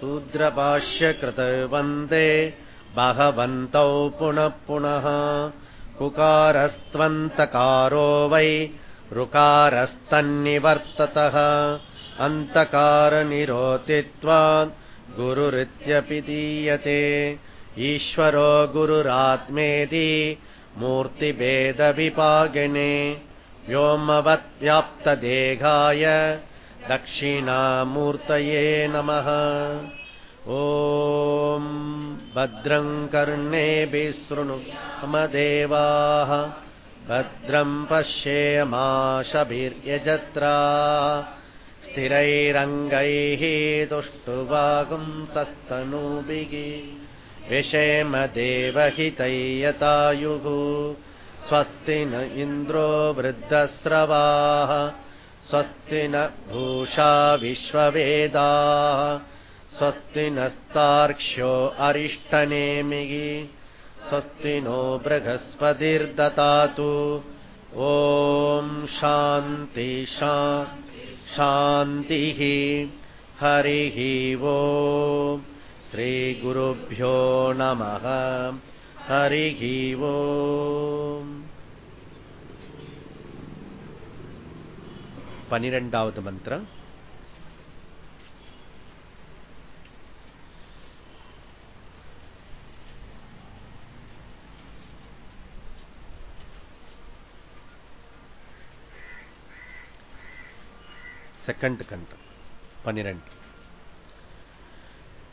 शूद्रभाष्यकृत वन्दे भगवन्तौ पुनः पुनः। कुकारस्त्वन्तकारो वै ऋकारस्तन्निवर्ततः। अन्तकारनिरोतित्वात् गुरुरित्यपि दीयते। ईश्वरो गुरुरात्मेति मूर्तिभेदविपागिने। व्योमवत्व्याप्तदेहाय दक्षिणामूर्तये नमः। ॐ भद्रम् कर्णेभिः शृणु मम देवाः भद्रम् पश्येमाशभिर्यजत्रा। स्थिरैरङ्गैः तुष्टुवागुम् सस्तनूभिः विषेम देवहितैयतायुः स्वस्ति न इन्द्रो वृद्धस्रवाः स्वस्ति न भूषा विश्ववेदाः स्वस्ति नस्तार्क्ष्यो अरिष्टनेमिः स्वस्ति नो बृहस्पतिर्दतातु ॐ शान्ति शान्तिः। हरिः वो। श्रीगुरुभ्यो नमः। हरिः वो பனிரெண்டாவது மந்திரம் செகண்ட் கண்டம் பனிரெண்டு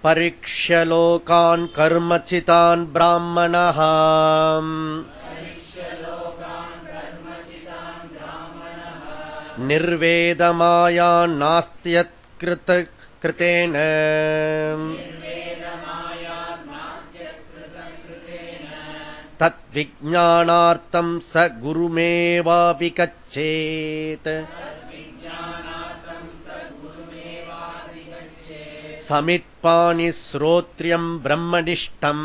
परीक्ष्य लोकान् कर्मचितान् ब्राह्मणः निर्वेदमायान्नास्त्यत्कृत कृतेन तद्विज्ञानार्थम् स गुरुमेवापि गच्छेत् समित्पानि श्रोत्र्यम् ब्रह्मनिष्ठम्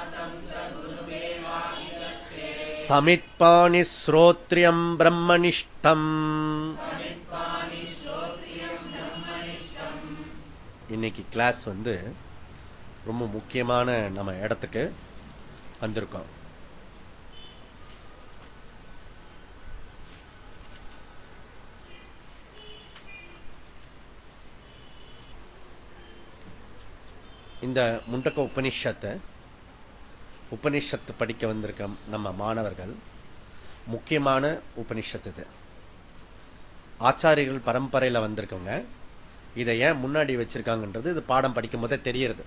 गच्छेत् समित्पानि श्रोत्रियम् ब्रह्मनिष्ठम् இன்னைக்கு கிளாஸ் வந்து ரொம்ப முக்கியமான நம்ம இடத்துக்கு வந்திருக்கோம் இந்த முண்டக்க உபனிஷத்தை உபனிஷத்து படிக்க வந்திருக்க நம்ம மாணவர்கள் முக்கியமான உபனிஷத்து இது. ஆச்சாரியர்கள் பரம்பரையில வந்திருக்கவங்க இதை ஏன் முன்னாடி வச்சிருக்காங்கன்றது இது பாடம் படிக்கும் போதே தெரியறது.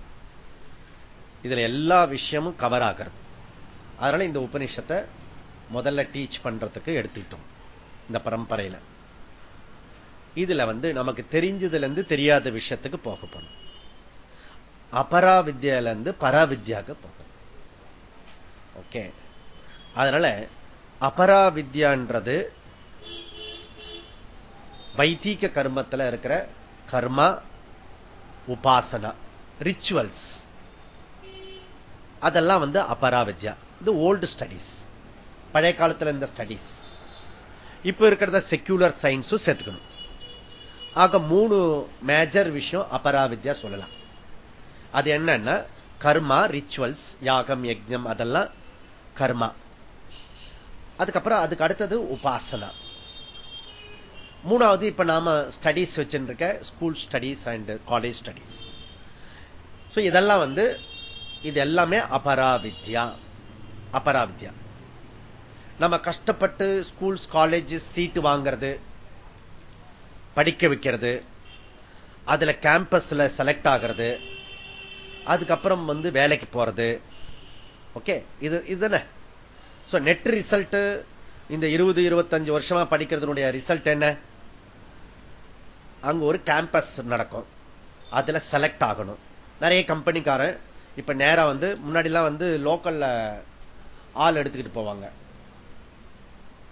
இதுல எல்லா விஷயமும் கவர் ஆகிறது. அதனால இந்த உபனிஷத்தை முதல்ல டீச் பண்றதுக்கு எடுத்துக்கிட்டோம் இந்த பரம்பரையில. இதுல வந்து நமக்கு தெரிஞ்சதுல இருந்து தெரியாத விஷயத்துக்கு போக போனோம் அபரா வித்யால இருந்து பராவித்யாக்கு போகணும். ஓகே. அதனால அபராவித்யான்றது வைத்தீக கர்மத்தில் இருக்கிற கர்மா உபாசனா ரிச்சுவல்ஸ் அதெல்லாம் வந்து அபரா வித்யா இது ஓல்டு ஸ்டடிஸ் பழைய காலத்தில் இருந்த ஸ்டடிஸ் இப்ப இருக்கிறத செக்யூலர் சயின்ஸும் சேர்த்துக்கணும். ஆக மூணு மேஜர் விஷயம் அபரா வித்யா சொல்லலாம். அது என்னன்னா கர்மா ரிச்சுவல்ஸ் யாகம் யஜ்யம் அதெல்லாம் கர்மா. அதுக்கப்புறம் அதுக்கு அடுத்தது உபாசனா. மூணாவது இப்ப நாம ஸ்டடிஸ் வச்சுருக்க school studies and college studies இதெல்லாம் வந்து இது எல்லாமே அபராவித்யா. அபராவித்யா. நம்ம கஷ்டப்பட்டு ஸ்கூல்ஸ் காலேஜ் சீட்டு வாங்கிறது படிக்க வைக்கிறது அதுல கேம்பஸ்ல செலக்ட் ஆகிறது அதுக்கப்புறம் வந்து வேலைக்கு போறது ஓகே இது இதுதானே? நெட் ரிசல்ட் இந்த இருபது இருபத்தஞ்சு வருஷமா படிக்கிறதுனுடைய ரிசல்ட் என்ன? அங்க ஒரு கேம்பஸ் நடக்கும். அதுல செலக்ட் ஆகணும். நிறைய கம்பெனிக்காரன் இப்ப நேரம் வந்து முன்னாடி எல்லாம் வந்து லோக்கல்ல ஆள் எடுத்துக்கிட்டு போவாங்க.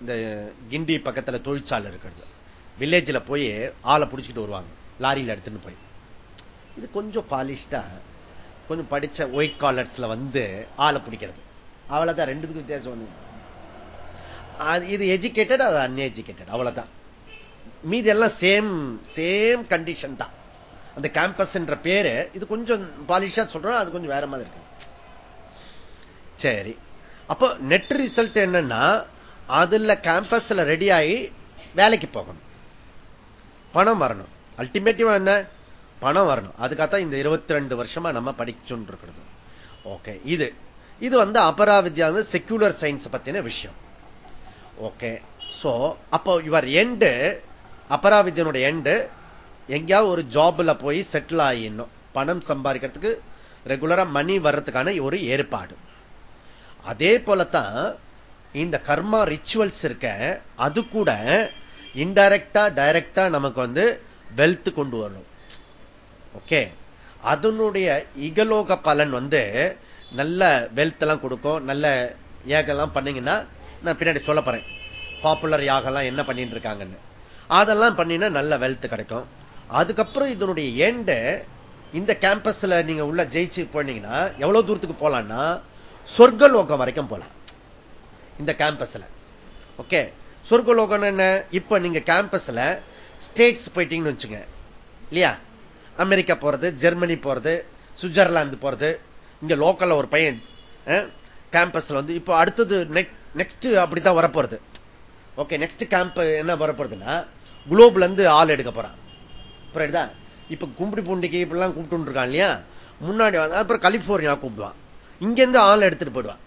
இந்த கிண்டி பக்கத்துல தொழிற்சாலை இருக்கிறது. வில்லேஜில் போய் ஆளை பிடிச்சிட்டு வருவாங்க. லாரியில் எடுத்துன்னு போய். இது கொஞ்சம் பாலிஷ்டா கொஞ்சம் படிச்ச ஒயிட் காலர்ஸ்ல வந்து ஆளை பிடிக்கிறது. அவ்வளவுதான் ரெண்டுத்துக்கும் வித்தியாசம் வந்து இது எஜுகேட்டட் அது அன்எஜுகேட்டட் அவ்வளவுதான். மீதி எல்லாம் சேம் சேம் கண்டிஷன் தான். அந்த கேம்பஸ் என்ற பேரு இது கொஞ்சம் பாலிஷா சொல்றோம் அது கொஞ்சம் வேற மாதிரி இருக்கு. சரி. அப்போ நெட் ரிசல்ட் என்னன்னா அதுல கேம்பஸ்ல ரெடி ஆகி வேலைக்கு போகணும். பணம் வரணும். அல்டிமேட்டிவா என்ன? பணம் வரணும். அதுக்காகத்தான் இந்த இருபத்தி ரெண்டு வருஷமா நம்ம படிச்சுட்டு இருக்கிறது ஓகே இது. இது வந்து அபராவித்யா செக்யூலர் சயின்ஸ் பத்தின விஷயம். ஓகே சோ அப்போ இவர் எண்டு அபராவித்யனுடைய எண்டு எங்கேயாவது ஒரு ஜாப்ல போய் செட்டில் ஆகிடணும் பணம் சம்பாதிக்கிறதுக்கு ரெகுலரா மணி வர்றதுக்கான ஒரு ஏற்பாடு. அதே போலத்தான் இந்த கர்மா ரிச்சுவல்ஸ் இருக்க அது கூட இன்டைரக்டா டைரக்டா நமக்கு வந்து வெல்த் கொண்டு வரணும். ஓகே. அதனுடைய இகலோக பலன் வந்து நல்ல வெல்த் எல்லாம் கொடுக்கும் நல்ல ஏகெல்லாம் பண்ணீங்கன்னா நான் பின்னாடி சொல்ல போறேன். பாப்புலர் யாகெல்லாம் என்ன பண்ணிட்டு இருக்காங்கன்னு. அதெல்லாம் பண்ணினா நல்ல வெல்த் கிடைக்கும். அதுக்கப்புறம் இதனுடைய எண்டு இந்த கேம்பஸ்ல நீங்க உள்ள ஜெயிச்சு போனீங்கன்னா எவ்வளவு தூரத்துக்கு போலாம்னா சொர்க்கலோகம் வரைக்கும் போலாம். இந்த கேம்பஸ்ல ஓகே. சொர்க்கலோகம் என்ன? இப்ப நீங்க கேம்பஸ்ல ஸ்டேட்ஸ் போயிட்டீங்கன்னு வச்சுங்க இல்லையா? அமெரிக்கா போறது ஜெர்மனி போறது சுவிட்சர்லாந்து போறது. இங்க லோக்கல்ல ஒரு பையன் கேம்பஸ்ல வந்து இப்போ அடுத்தது நெக்ஸ்ட் அப்படித்தான் வரப்போறது. ஓகே நெக்ஸ்ட் கேம்ப் என்ன வரப்போறதுன்னா குளோப்ல இருந்து ஆள் எடுக்க போறான். புரியுதா? இப்ப கும்பிடி பூண்டிக்கு இப்படிலாம் கூப்பிட்டு இருக்கான் இல்லையா? முன்னாடி அப்புறம் கலிபோர்னியா கூப்பிடுவான். இங்க இருந்து ஆள் எடுத்துட்டு போயிடுவான்.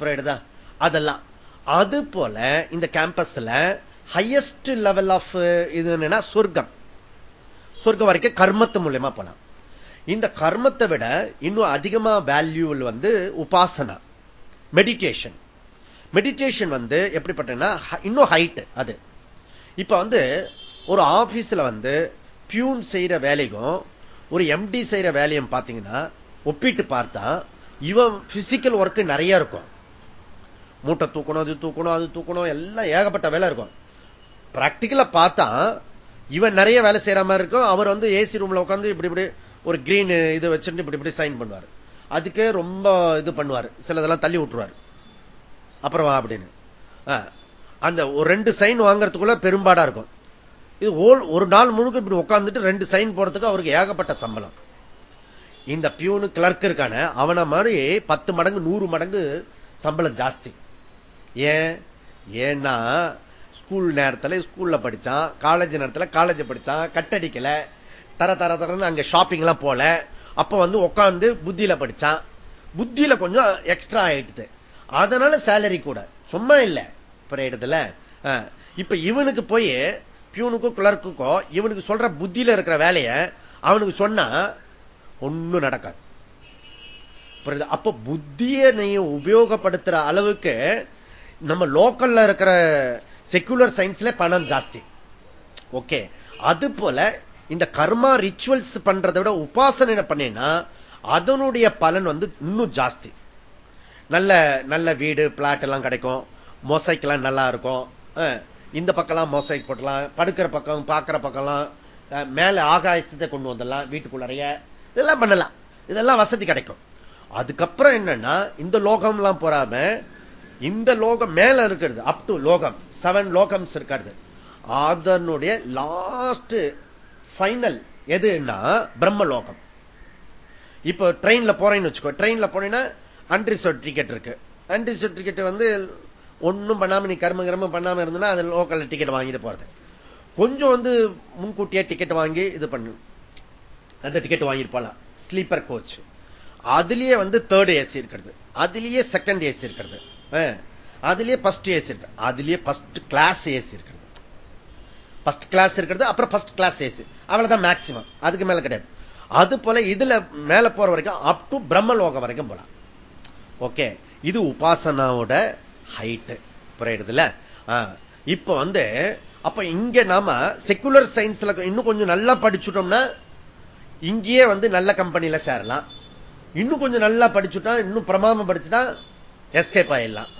புரியுதா? அதெல்லாம். அது போல இந்த கேம்பஸ்ல ஹையஸ்ட் லெவல் ஆஃப் இது என்னன்னா சொர்க்கம். சொர்க்கம் வரைக்கும் கர்மத்து மூலியமா போலாம். இந்த கர்மத்தை விட இன்னும் அதிகமா வேல்யூவில் வந்து உபாசனா மெடிடேஷன் மெடிடேஷன் வந்து எப்படிப்பட்டனா இன்னும் ஹைட் அது. இப்ப வந்து ஒரு ஆபீஸ்ல வந்து பியூன் செய்யற வேலைக்கும் ஒரு எம்டி செய்யற வேலையும் பாத்தீங்கன்னா ஒப்பிட்டு பார்த்தா இவன் பிசிக்கல் ஒர்க் நிறைய இருக்கும். மூட்டை தூக்கணும் அது தூக்கணும் அது தூக்கணும் எல்லாம் ஏகப்பட்ட வேலை இருக்கும். பிராக்டிக்கலா பார்த்தா இவன் நிறைய வேலை செய்யற மாதிரி இருக்கும். அவர் வந்து ஏசி ரூம்ல உட்காந்து இப்படி இப்படி ஒரு கிரீன் இது வச்சுட்டு இப்படி இப்படி சைன் பண்ணுவார். அதுக்கே ரொம்ப இது பண்ணுவார். சிலதெல்லாம் தள்ளி விட்டுருவார். அப்புறம் அப்படின்னு. அந்த ஒரு ரெண்டு சைன் வாங்கறதுக்குள்ள பெரும்பாடா இருக்கும். இது ஒரு நாள் முழுக்க இப்படி உட்காந்துட்டு ரெண்டு சைன் போறதுக்கு அவருக்கு ஏகப்பட்ட சம்பளம். இந்த பியூனு கிளர்க் இருக்கான அவனை மாதிரி பத்து மடங்கு நூறு மடங்கு சம்பளம் ஜாஸ்தி. ஏன்? ஏன்னா ஸ்கூல் நேரத்தில் ஸ்கூல்ல படிச்சான் காலேஜ் நேரத்தில் காலேஜ் படிச்சான் கட்டடிக்கல தர தர தரன்னு அங்க ஷாப்பிங் எல்லாம் போல. அப்ப வந்து உட்காந்து புத்தியில படிச்சான். புத்தியில கொஞ்சம் எக்ஸ்ட்ரா ஆயிடுது அதனால சேலரி கூட. சும்மா இல்ல. புரியுதுல இப்ப இவனுக்கு போய் பியூனுக்கும் கிளர்க்குக்கோ இவனுக்கு சொல்ற புத்தியில இருக்கிற வேலைய அவனுக்கு சொன்னா ஒண்ணும் நடக்காது. அப்ப புத்திய நீ உபயோகப்படுத்துற அளவுக்கு நம்ம லோக்கல்ல இருக்கிற செக்குலர் சயின்ஸ்ல பணம் ஜாஸ்தி. ஓகே அது போல இந்த கர்மா ரிச்சுவல்ஸ் பண்றதை விட உபாசனை பண்ணேன்னா அதனுடைய பலன் வந்து இன்னும் ஜாஸ்தி. நல்ல நல்ல வீடு பிளாட் எல்லாம் கிடைக்கும். மொசைக் எல்லாம் நல்லா இருக்கும். இந்த பக்கம்லாம் மொசைக் போட்டலாம். படுக்கிற பக்கம் பார்க்கிற பக்கம்லாம் மேல ஆகாயத்தை கொண்டு வந்துடலாம். வீட்டுக்குள்ளறைய இதெல்லாம் பண்ணலாம். இதெல்லாம் வசதி கிடைக்கும். அதுக்கப்புறம் என்னன்னா இந்த லோகம்லாம் போறாம இந்த லோகம் மேல இருக்கிறது அப் டு லோகம். செவன் லோகம்ஸ் இருக்கிறது அதனுடைய லாஸ்ட் ஃபைனல் எதுன்னா பிரம்மலோகம் இப்போ ட்ரெயின்ல போறேன்னு வச்சுக்கோ ட்ரெயின்ல போனீங்கன்னா அன்ரிசர்வ் டிக்கெட் இருக்கு. அன்ரிசர்வ் டிக்கெட் வந்து ஒன்னும் பண்ணாம நீ கர்ம கர்மம் பண்ணாம இருந்ததுன்னா அது லோக்கல் டிக்கெட் வாங்கிட்டு போறது. கொஞ்சம் வந்து முன்கூட்டியே டிக்கெட் வாங்கி இது பண்ணு. அந்த டிக்கெட் வாங்கிட்டு போலாம். ஸ்லீப்பர் கோச் அதுலயே வந்து தேர்ட் ஏசி இருக்கிறது. அதுலயே செகண்ட் ஏசி இருக்கிறது. அதுலயே ஃபர்ஸ்ட் ஏசி இருக்கு. அதுலயே ஃபர்ஸ்ட் கிளாஸ் ஏசி இருக்கிறது ஃபர்ஸ்ட் கிளாஸ் இருக்கிறது அப்புறம் ஃபர்ஸ்ட் கிளாஸ் ஏசி அவ்வளவுதான் மேக்சிமம் அதுக்கு மேல கிடையாது. அது போல இதுல மேல போற வரைக்கும் அப் டு பிரம்மலோகம் வரைக்கும் போலாம். ஓகே இது உபாசனாவோட ஹைட்டு புரியுதுல இப்ப வந்து அப்ப இங்க நாம செக்குலர் சயின்ஸ்ல இன்னும் கொஞ்சம் நல்லா படிச்சுட்டோம்னா இங்கேயே வந்து நல்ல கம்பெனியில சேரலாம். இன்னும் கொஞ்சம் நல்லா படிச்சுட்டா இன்னும் பிரமாமம் படிச்சுட்டா எஸ்கேப் ஆயிடலாம்.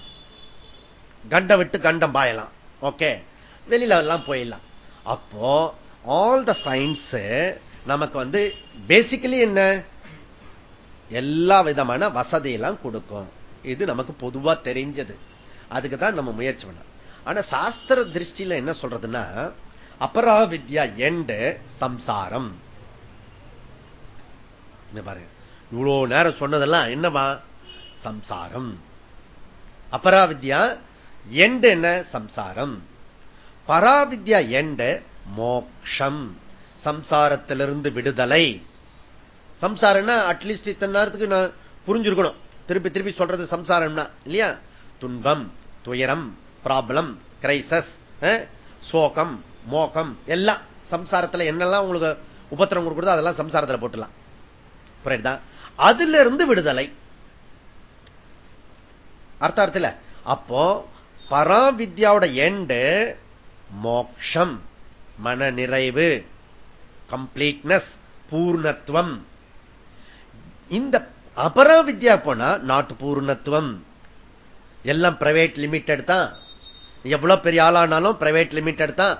கண்ட விட்டு கண்டம் பாயலாம். ஓகே வெளியில எல்லாம் போயிடலாம். அப்போ ஆல் த சயின்ஸ் நமக்கு வந்து பேசிக்கலி என்ன? எல்லா விதமான வசதியெல்லாம் கொடுக்கும். இது நமக்கு பொதுவா தெரிஞ்சது. அதுக்கு தான் நம்ம முயற்சி பண்ண ஆனா சாஸ்திர திருஷ்டியில என்ன சொல்றதுன்னா அபரா வித்யா எண்டு சம்சாரம் பாருங்க. இவ்வளவு நேரம் சொன்னதெல்லாம் என்னவா? சம்சாரம். அபராவித்யா எண்டு என்ன? சம்சாரம். பராவித்யா எண்டு மோக்ஷம். சம்சாரத்திலிருந்து விடுதலை. சம்சாரம்னா அட்லீஸ்ட் இத்தனை நேரத்துக்கு நான் புரிஞ்சிருக்கணும். திருப்பி திருப்பி சொல்றது சம்சாரம்னா இல்லையா? துன்பம் துயரம் ப்ராப்ளம் கிரைசஸ் சோகம் மோகம் எல்லாம். சம்சாரத்துல என்னெல்லாம் உங்களுக்கு உபத்திரம் கொடுக்குறதோ அதெல்லாம் சம்சாரத்தில் போட்டுலாம் புரியுதா? அதுல இருந்து விடுதலை அர்த்தார்த்தில அப்போ பராவித்யாவோட எண்டு மோக்ஷம் மன நிறைவு கம்ப்ளீட்னஸ் பூர்ணத்துவம். இந்த அபராவித்யா போனா நாட்டு பூர்ணத்துவம். எல்லாம் பிரைவேட் லிமிடெட் தான். எவ்வளவு பெரிய ஆளானாலும் பிரைவேட் லிமிடெட் தான்.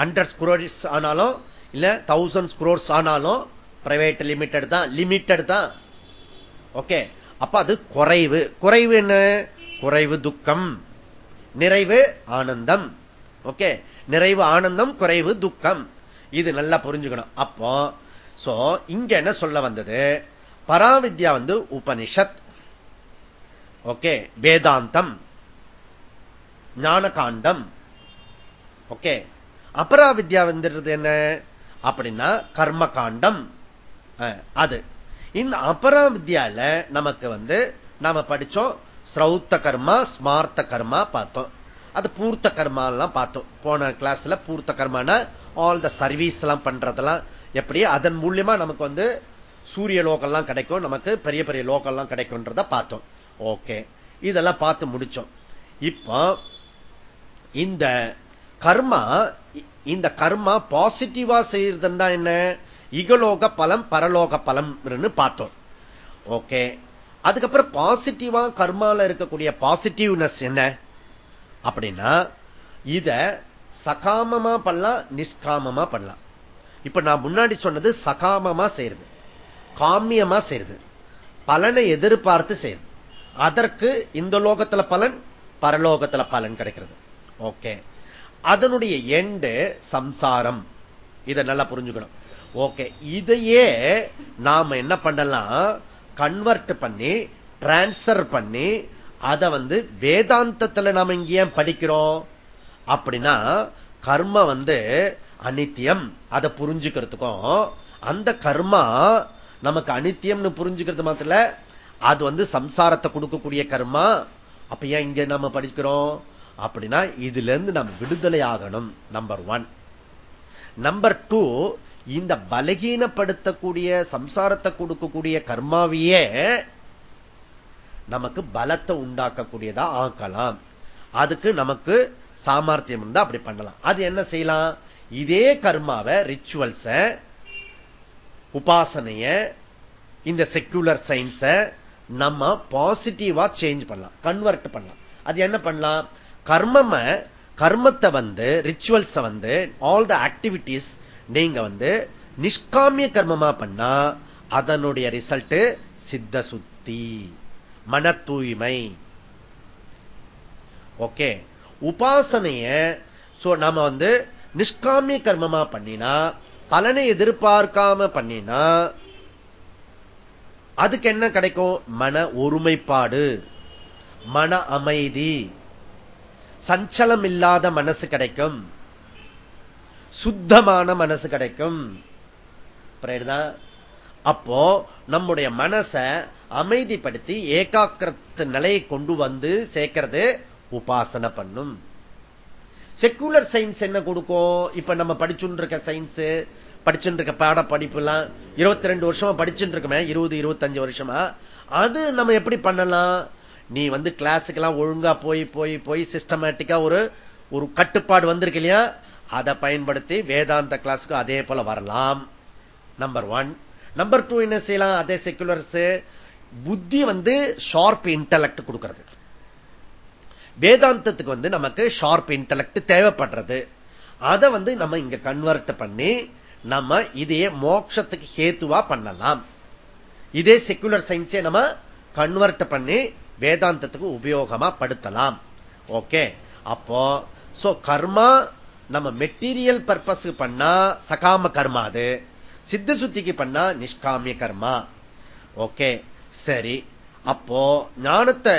ஹண்ட்ரட் குரோர்ஸ் ஆனாலும் இல்ல தௌசண்ட் குரோர்ஸ் ஆனாலும் பிரைவேட் லிமிடெட் தான் லிமிடெட் தான். ஓகே அப்ப அது குறைவு. குறைவு என்ன? குறைவு துக்கம். நிறைவு ஆனந்தம். ஓகே? நிறைவு ஆனந்தம் குறைவு துக்கம். இது நல்லா புரிஞ்சுக்கணும். அப்போ சோ இங்க என்ன சொல்ல வந்தது? பராவித்யா வந்து உபனிஷத். ஓகே? வேதாந்தம். ஞானகாண்டம். ஓகே? அபராவித்யா வந்துடுறது என்ன? அப்படின்னா கர்ம காண்டம் அது. இந்த அபராவித்யால நமக்கு வந்து நாம படிச்சோம் ஸ்ரௌத்த கர்மா ஸ்மார்த்த கர்மா பார்த்தோம். அது பூர்த்த கர்மா எல்லாம் பார்த்தோம். போன கிளாஸ்ல பூர்த்த கர்மான ஆல் த சர்வீஸ் எல்லாம் பண்றதெல்லாம் எப்படி? அதன் மூலியமா நமக்கு வந்து சூரிய லோக்கெல்லாம் கிடைக்கும். நமக்கு பெரிய பெரிய லோக்கெல்லாம் கிடைக்கும்ன்றத பார்த்தோம். ஓகே இதெல்லாம் பார்த்து முடிச்சோம். இப்போ இந்த கர்மா இந்த கர்மா பாசிட்டிவா செய்யறதுன்னா என்ன? இகலோக பலம் பரலோக பலம் பார்த்தோம். ஓகே அதுக்கப்புறம் பாசிட்டிவா கர்மால இருக்கக்கூடிய பாசிட்டிவ்னஸ் என்ன? அப்படின்னா இத சகாமமா பண்ணலாம் நிஷ்காமமா பண்ணலாம். இப்ப நான் முன்னாடி சொன்னது சகாமமா செய்யறது காமியமா செய்யறது பலனை எதிர்பார்த்து செய்யறது. அதற்கு இந்த லோகத்துல பலன் பரலோகத்துல பலன் கிடைக்கிறது. ஓகே அதனுடைய எண்டு சம்சாரம். இதை நல்லா புரிஞ்சுக்கணும். ஓகே இதையே நாம என்ன பண்ணலாம்? கன்வெர்ட் பண்ணி டிரான்ஸ்பர் பண்ணி அதை வந்து வேதாந்தத்தில் நாம இங்க ஏன் படிக்கிறோம்? அப்படின்னா கர்ம வந்து அனித்தியம். அதை புரிஞ்சுக்கிறதுக்கும் அந்த கர்மா நமக்கு அனித்தியம்னு புரிஞ்சுக்கிறது மாத்திர அது வந்து சம்சாரத்தை கொடுக்கக்கூடிய கர்மா. அப்ப ஏன் இங்க நம்ம படிக்கிறோம்? அப்படின்னா இதுல இருந்து நம்ம விடுதலை ஆகணும் நம்பர் ஒன் நம்பர் டூ இந்த பலகீனப்படுத்தக்கூடிய சம்சாரத்தை கொடுக்கக்கூடிய கர்மாவையே நமக்கு பலத்தை உண்டாக்கக்கூடியதா ஆக்கலாம். அதுக்கு நமக்கு சாமர்த்தியம் இருந்தா அப்படி பண்ணலாம். அது என்ன செய்யலாம்? இதே கர்மாவை ரிச்சுவல்ஸ உபாசனைய இந்த செக்குலர் சயின்ஸ நம்ம பாசிட்டிவா சேஞ்ச் பண்ணலாம். கன்வெர்ட் பண்ணலாம். அது என்ன பண்ணலாம்? கர்மம கர்மத்தை வந்து ரிச்சுவல்ஸ வந்து ஆல் த ஆக்டிவிட்டிஸ் நீங்க வந்து நிஷ்காமிய கர்மமா பண்ணா அதனுடைய ரிசல்ட் சித்த சுத்தி மன தூய்மை ஓகே? உபாசனைய நாம வந்து நிஷ்காமிய கர்மமா பண்ணினா பலனை எதிர்பார்க்காம பண்ணினா அதுக்கு என்ன கிடைக்கும்? மன ஒருமைப்பாடு மன அமைதி. சஞ்சலம் இல்லாத மனசு கிடைக்கும். சுத்தமான மனசு கிடைக்கும். அப்போ நம்முடைய மனசை அமைதிப்படுத்தி ஏகாக்கிரத்து நிலையை கொண்டு வந்து சேர்க்கிறது உபாசனை பண்ணும். செக்குலர் சயின்ஸ் என்ன கொடுக்கும்? இப்ப நம்ம படிச்சுட்டு இருக்க சயின்ஸ் படிச்சுட்டு இருக்க பாட படிப்பு எல்லாம் இருபத்தி ரெண்டு வருஷமா படிச்சுட்டு இருக்கமே இருபது இருபத்தஞ்சு வருஷமா. அது நம்ம எப்படி பண்ணலாம்? நீ வந்து கிளாஸுக்கெல்லாம் ஒழுங்கா போய் போய் போய் சிஸ்டமேட்டிக்கா ஒரு ஒரு கட்டுப்பாடு வந்திருக்கு இல்லையா? அதை பயன்படுத்தி வேதாந்த கிளாஸுக்கு அதே போல வரலாம். நம்பர் ஒன் நம்பர் டூ என்ன செய்யலாம்? அதே செக்குலர்ஸ் புத்தி வந்து ஷார்ப் இன்டலக்ட் கொடுக்கிறது. வேதாந்தத்துக்கு வந்து நமக்கு ஷார்ப் இன்டலக்ட் தேவைப்படுறது. அதை வந்து நம்ம இங்க கன்வெர்ட் பண்ணி நம்ம இதையே மோட்சத்துக்கு ஹேத்துவா பண்ணலாம். இதே செக்குலர் சயின்ஸே நம்ம கன்வெர்ட் பண்ணி வேதாந்தத்துக்கு உபயோகமா படுத்தலாம். ஓகே அப்போ சோ கர்மா நம்ம மெட்டீரியல் பர்பஸ் பண்ணா சகாம கர்மா அது. சித்த சுத்திக்கு பண்ணா நிஷ்காமிய கர்மா. ஓகே சரி. அப்போ ஞானத்தை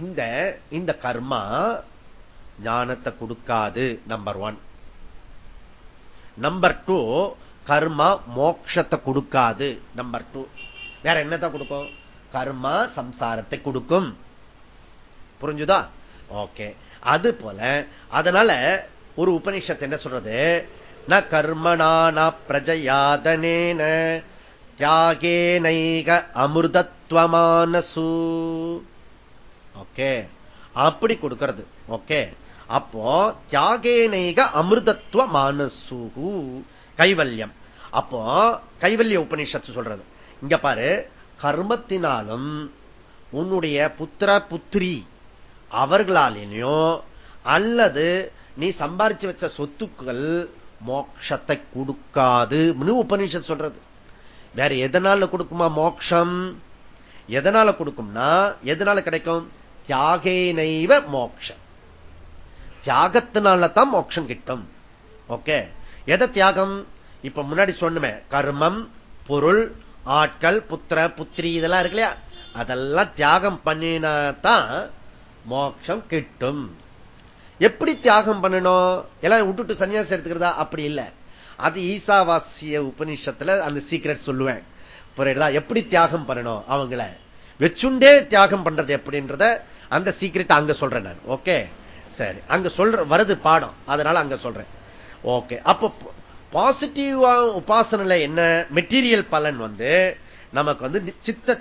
இந்த இந்த கர்மா ஞானத்தை கொடுக்காது நம்பர் ஒன் நம்பர் டூ கர்மா மோட்சத்தை கொடுக்காது நம்பர் டூ வேற என்னதான் கொடுக்கும்? கர்மா சம்சாரத்தை கொடுக்கும். புரிஞ்சுதா? ஓகே அது போல அதனால ஒரு உபனிஷத்து என்ன சொல்றது? ந கர்மணானா பிரஜயாதனேன தியாகே நைக அமிர்தத்வமானசு. ஓகே. அப்படி கொடுக்கிறது. ஓகே. அப்போ தியாகே நைக அமிர்தத்துவ மானசு கைவல்யம். அப்போ கைவல்ய உபனிஷத்து சொல்றது. இங்க பாரு. கர்மத்தினாலும் உன்னுடைய புத்திர புத்திரி அவர்களாலேயும் அல்லது நீ சம்பாரிச்சு வச்ச சொத்துக்கள் மோட்சத்தை கொடுக்காது. உபநிஷத் சொல்றது. வேற எதனால கொடுக்குமா மோட்சம்? எதனால கொடுக்கும்னா எதனால கிடைக்கும்? தியாகேனைவ மோட்சம். தியாகத்தினால தான் மோட்சம் கிட்டும். ஓகே? எதை தியாகம்? இப்ப முன்னாடி சொன்னுமே கர்மம் பொருள் ஆட்கள் புத்திர புத்திரி இதெல்லாம் இருக்கு இல்லையா? அதெல்லாம் தியாகம் பண்ணினா தான் மோட்சம் கிட்டும். எப்படி தியாகம் பண்ணணும்? எல்லாம் விட்டுட்டு சன்னியாசம் எடுத்துக்கிறதா? அப்படி இல்லை. அது ஈசாவாசிய உபநிஷத்துல அந்த சீக்ரெட் சொல்லுவேன். புரியுதா? எப்படி தியாகம் பண்ணணும் அவங்கள? வச்சுண்டே தியாகம் பண்றது எப்படின்றத அந்த சீக்ரெட் அங்க சொல்றேன் நான். ஓகே சரி. அங்க சொல்ற வருது பாடம். அதனால அங்க சொல்றேன். ஓகே அப்போ பாசிட்டிவா உபாசனையில என்ன? மெட்டீரியல் பலன் வந்து நமக்கு வந்து சித்த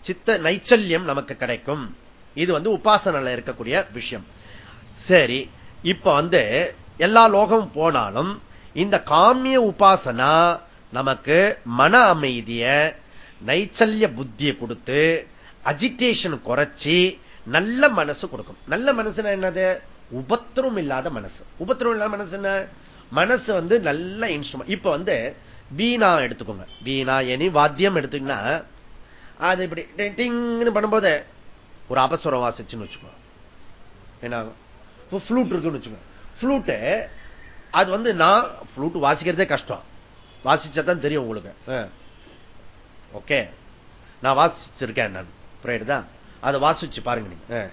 சித்த நைச்சல்யம் நமக்கு கிடைக்கும். இது வந்து உபாசனையில இருக்கக்கூடிய விஷயம். சரி இப்ப வந்து எல்லா லோகமும் போனாலும் இந்த காமிய உபாசனா நமக்கு மன அமைதிய நைச்சல்ய புத்தியை கொடுத்து அஜிடேஷன் குறைச்சி நல்ல மனசு கொடுக்கும். நல்ல மனசுனா என்னது? உபத்திரம் இல்லாத மனசு. உபத்திரம் இல்லாத மனசு என்ன மனசு வந்து நல்ல இன்ஸ்ட்ருமெண்ட் இப்ப வந்து வீணா எடுத்துக்கோங்க. வீணா எனி வாத்தியம் எடுத்தீங்கன்னா அது இப்படி டிங்னு பண்ணும்போது ஒரு அபஸ்வரம் வாசிச்சுன்னு வச்சுக்கோ. என்ன ஃப்ளூட் இருக்குன்னு வச்சுக்கோங்க. ஃப்ளூட்டு அது வந்து நான் ஃப்ளூட் வாசிக்கிறதே கஷ்டம். வாசிச்சா தான் தெரியும் உங்களுக்கு. ஓகே. நான் வாசிச்சிருக்கேன் நான். தான். அதை வாசிச்சு பாருங்க நீங்க.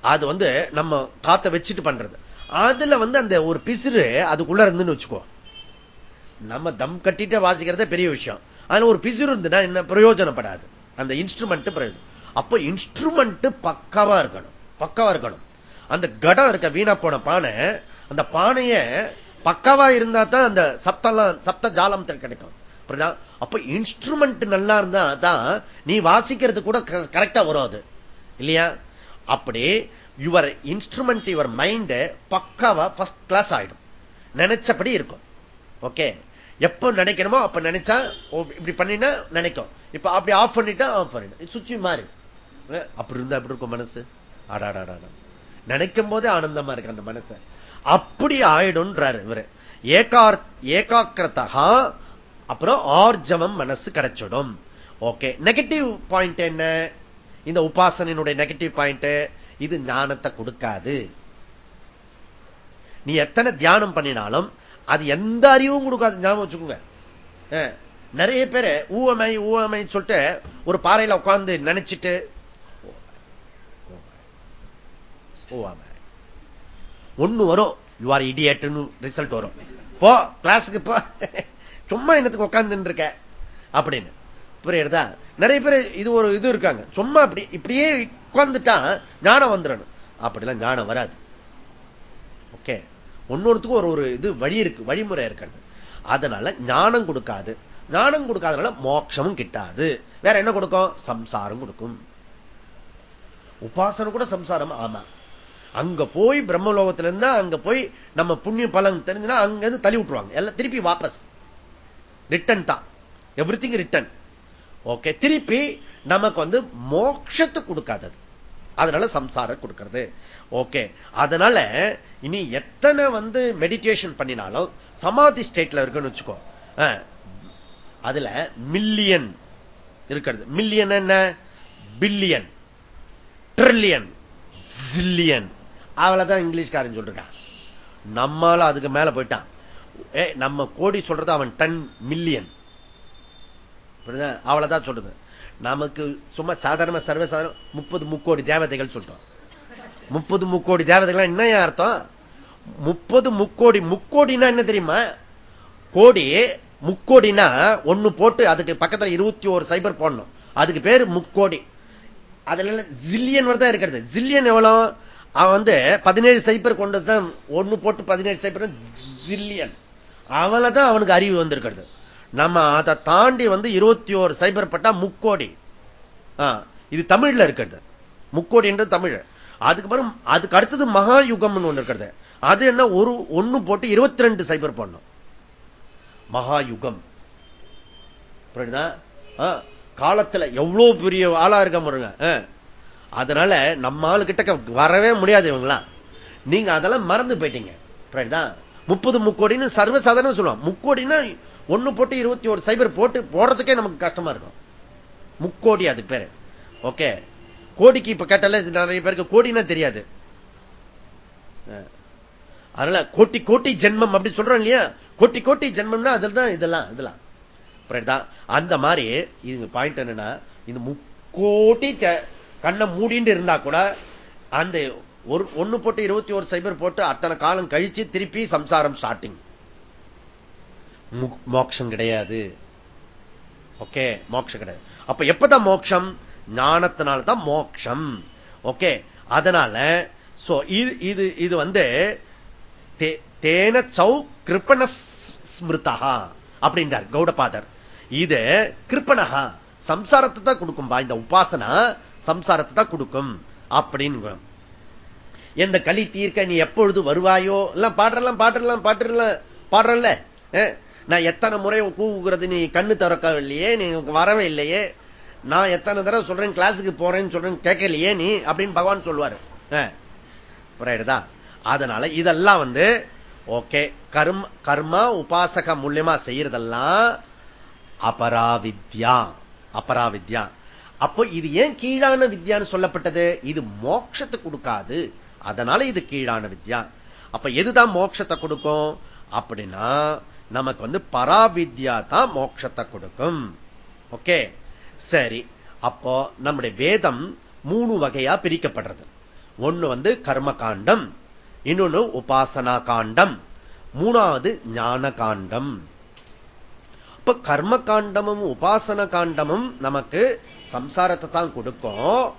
அது வந்து நம்ம காத்த வச்சுட்டு பண்றது. அதுல வந்து அந்த ஒரு பிசிறு அதுக்குள்ள இருந்துன்னு வச்சுக்கோ. நம்ம தம் கட்டிட்டு வாசிக்கிறதே பெரிய விஷயம். அதுல ஒரு பிசிறு இருந்துன்னா என்ன பிரயோஜனப்படாது. அந்த இன்ஸ்ட்ருமெண்ட் பிரயோஜனம். அப்ப இன்ஸ்ட்ருமெண்ட் பக்காவா இருக்கணும். பக்காவா இருக்கணும். அந்த கடம் இருக்க வீணா போன பானை அந்த பானைய பக்காவா இருந்தா தான் அந்த சத்தம்லாம் சப்த ஜாலம் கிடைக்கும். அப்ப இன்ஸ்ட்ருமெண்ட் நல்லா இருந்தா தான் நீ வாசிக்கிறது கூட கரெக்டா வரும் அது. இல்லையா? அப்படி யுவர் இன்ஸ்ட்ருமெண்ட் யுவர் மைண்ட் பக்காவா ஃபர்ஸ்ட் கிளாஸ் ஆயிடும். நினைச்சபடி இருக்கும். ஓகே எப்ப நினைக்கணுமோ அப்ப நினைச்சா இப்படி பண்ணினா நினைக்கும். இப்ப அப்படி ஆஃப் பண்ணிட்டா ஆஃப் பண்ணிடும். சுச்சி மாறி. அப்படி இருந்தா எப்படி இருக்கும் மனசு? ஆடாடாடா நினைக்கும் போதே ஆனந்தமா இருக்கு அந்த மனசை. அப்படி ஆயிடும்ன்றாரு இவரு. ஏகார் ஏகாக்கிரதா அப்புறம் ஆர்ஜவம் மனசு கிடைச்சிடும். ஓகே நெகட்டிவ் பாயிண்ட் என்ன? இந்த உபாசனையினுடைய நெகட்டிவ் பாயிண்ட் இது ஞானத்தை கொடுக்காது. நீ எத்தனை தியானம் பண்ணினாலும் அது எந்த அறிவும் கொடுக்காது. ஞாபகம் வச்சுக்கோங்க. நிறைய பேர் ஊவமை ஊவமை சொல்லிட்டு ஒரு பாறையில உட்கார்ந்து நினைச்சிட்டு போவாம ஒண்ணு வரும். யூ ஆர் இடியட்னு ரிசல்ட் வரும். போ கிளாஸுக்கு போ. சும்மா என்னத்துக்கு உட்கார்ந்து இருக்க அப்படின்னு. புரியுறதா நிறைய பேர் இது ஒரு இது இருக்காங்க. சும்மா அப்படி இப்படியே உட்கார்ந்துட்டா ஞானம் வந்துடணும். அப்படிலாம் ஞானம் வராது. ஓகே ஒன்னொருத்துக்கும் ஒரு ஒரு இது வழி இருக்கு வழிமுறை இருக்கிறது அதனால ஞானம் கொடுக்காது. ஞானம் கொடுக்காதனால மோட்சமும் கிட்டாது. வேற என்ன கொடுக்கும்? சம்சாரம் கொடுக்கும். உபாசனம் கூட சம்சாரம் ஆமா. அங்க போய் பிரம்மலோகத்துல இருந்தா அங்க போய் நம்ம புண்ணிய பலன் தெரிஞ்சுன்னா அங்க இருந்து தள்ளி விட்டுருவாங்க. எல்லாம் திருப்பி வாபஸ். ரிட்டன் தான். எவ்ரி திங் ரிட்டன் ஓகே திருப்பி நமக்கு வந்து மோட்சத்தை கொடுக்காதது. அதனால சம்சாரம் கொடுக்கிறது. ஓகே அதனால இனி எத்தனை வந்து மெடிடேஷன் பண்ணினாலும் சமாதி ஸ்டேட்ல இருக்குன்னு வச்சுக்கோ. அதுல மில்லியன் இருக்கிறது. மில்லியன் என்ன? பில்லியன் ட்ரில்லியன் ஜில்லியன் அவ்வளவுதான் இங்கிலீஷ்காரன் சொல்றான் நம்மால அதுக்கு மேல போயிட்டான். நம்ம கோடி சொல்றது அவன் டன் மில்லியன் அவ்வளவுதான் சொல்றது. நமக்கு சும்மா சாதாரண சர்வசாதாரண முப்பது முக்கோடி தேவதைகள் சொல்றோம் முப்பது முக்கோடி தேவதைகள் என்ன அர்த்தம்? முப்பது முக்கோடி முக்கோடினா என்ன தெரியுமா? கோடி முக்கோடினா ஒண்ணு போட்டு அதுக்கு பக்கத்துல இருபத்தி ஒரு சைபர் போடணும். அதுக்கு பேரு முக்கோடி. அதுல ஜில்லியன் தான் இருக்கிறது. ஜில்லியன் எவ்வளவு? அவன் வந்து பதினேழு சைபர் கொண்டதுதான். ஒண்ணு போட்டு பதினேழு சைபர் ஜில்லியன். அவளதான் அவனுக்கு அறிவு வந்திருக்கிறது. நம்ம அதை தாண்டி வந்து இருபத்தி ஓரு சைபர் பட்டா முக்கோடி. இது தமிழ்ல இருக்கிறது. முக்கோடின்றது தமிழ். அதுக்கு பிறகு அதுக்கு அடுத்தது மகா யுகம்னு ஒண்ணு இருக்கிறது. அது என்ன ஒரு ஒண்ணு போட்டு இருபத்தி ரெண்டு சைபர் பண்ணும் மகா யுகம் காலத்துல எவ்வளவு பெரிய ஆளா இருக்க முருங்க அதனால நம்ம ஆளு கிட்ட வரவே முடியாது இவங்களாம் நீங்க அதெல்லாம் மறந்து போயிட்டீங்க. முப்பது முக்கோடின்னு சர்வசாதாரணம் சொல்லுவான் முக்கோடின்னா ஒண்ணு போட்டு இருபத்தி ஒரு சைபர் போட்டு போடுறதுக்கே நமக்கு கஷ்டமா இருக்கும். முக்கோடி அது பேரு. ஓகே. கோடிக்கு இப்ப கேட்டால நிறைய பேருக்கு கோடினா தெரியாது. அதனால கோட்டி கோட்டி ஜென்மம் அப்படி சொல்றோம் இல்லையா? கோட்டி கோட்டி ஜென்மம்னா அதில் தான் இதெல்லாம் இதெல்லாம். அந்த மாதிரி இது பாயிண்ட் என்னன்னா இந்த முக்கோட்டி கண்ணை மூடிட்டு இருந்தா கூட அந்த ஒரு ஒண்ணு போட்டு இருபத்தி ஒரு சைபர் போட்டு அத்தனை காலம் கழிச்சு திருப்பி சம்சாரம் ஸ்டார்டிங் மோட்சம் கிடையாது. ஓகே மோட்சம் கிடையாது. அப்ப எப்பதான் மோட்சம்? ஞானத்தினால தான் மோட்சம். ஓகே அதனால இது இது வந்து தேன சௌ கிருப்பண ஸ்மிருதா அப்படின்றார் கௌடபாதர். இது கிருப்பணகா சம்சாரத்தை தான் கொடுக்கும்பா. இந்த உபாசனா சம்சாரத்தை தான் கொடுக்கும். அப்படின்னு எந்த களி தீர்க்க நீ எப்பொழுது வருவாயோ? எல்லாம் பாடுறலாம் பாடுறலாம் பாட்டுலாம் பாடுறல நான் எத்தனை முறை கூவுகிறது நீ கண்ணு திறக்கவில்லையே நீ வரவே இல்லையே. நான் எத்தனை தடவை சொல்றேன் கிளாஸுக்கு போறேன்னு சொல்றேன் கேட்கலையே நீ அப்படின்னு பகவான் சொல்லுவாரு. புரியுதா? அதனால இதெல்லாம் வந்து ஓகே கர்ம கர்மா உபாசக மூலியமா செய்யறதெல்லாம் அபராவித்யா. அபராவித்யா. அப்போ இது ஏன் கீழான வித்யான்னு சொல்லப்பட்டது? இது மோட்சத்தை கொடுக்காது. அதனால இது கீழான வித்யா. அப்ப எதுதான் மோட்சத்தை கொடுக்கும்? அப்படின்னா நமக்கு வந்து பராவித்யா தான் மோட்சத்தை கொடுக்கும். ஓகே? சரி. அப்போ நம்முடைய வேதம் மூணு வகையா பிரிக்கப்படுறது. ஒண்ணு வந்து கர்ம காண்டம் இன்னொன்னு உபாசனா காண்டம் மூணாவது ஞான காண்டம். இப்ப கர்ம காண்டமும் உபாசன காண்டமும் நமக்கு சம்சாரத்தை தான் கொடுக்கும்.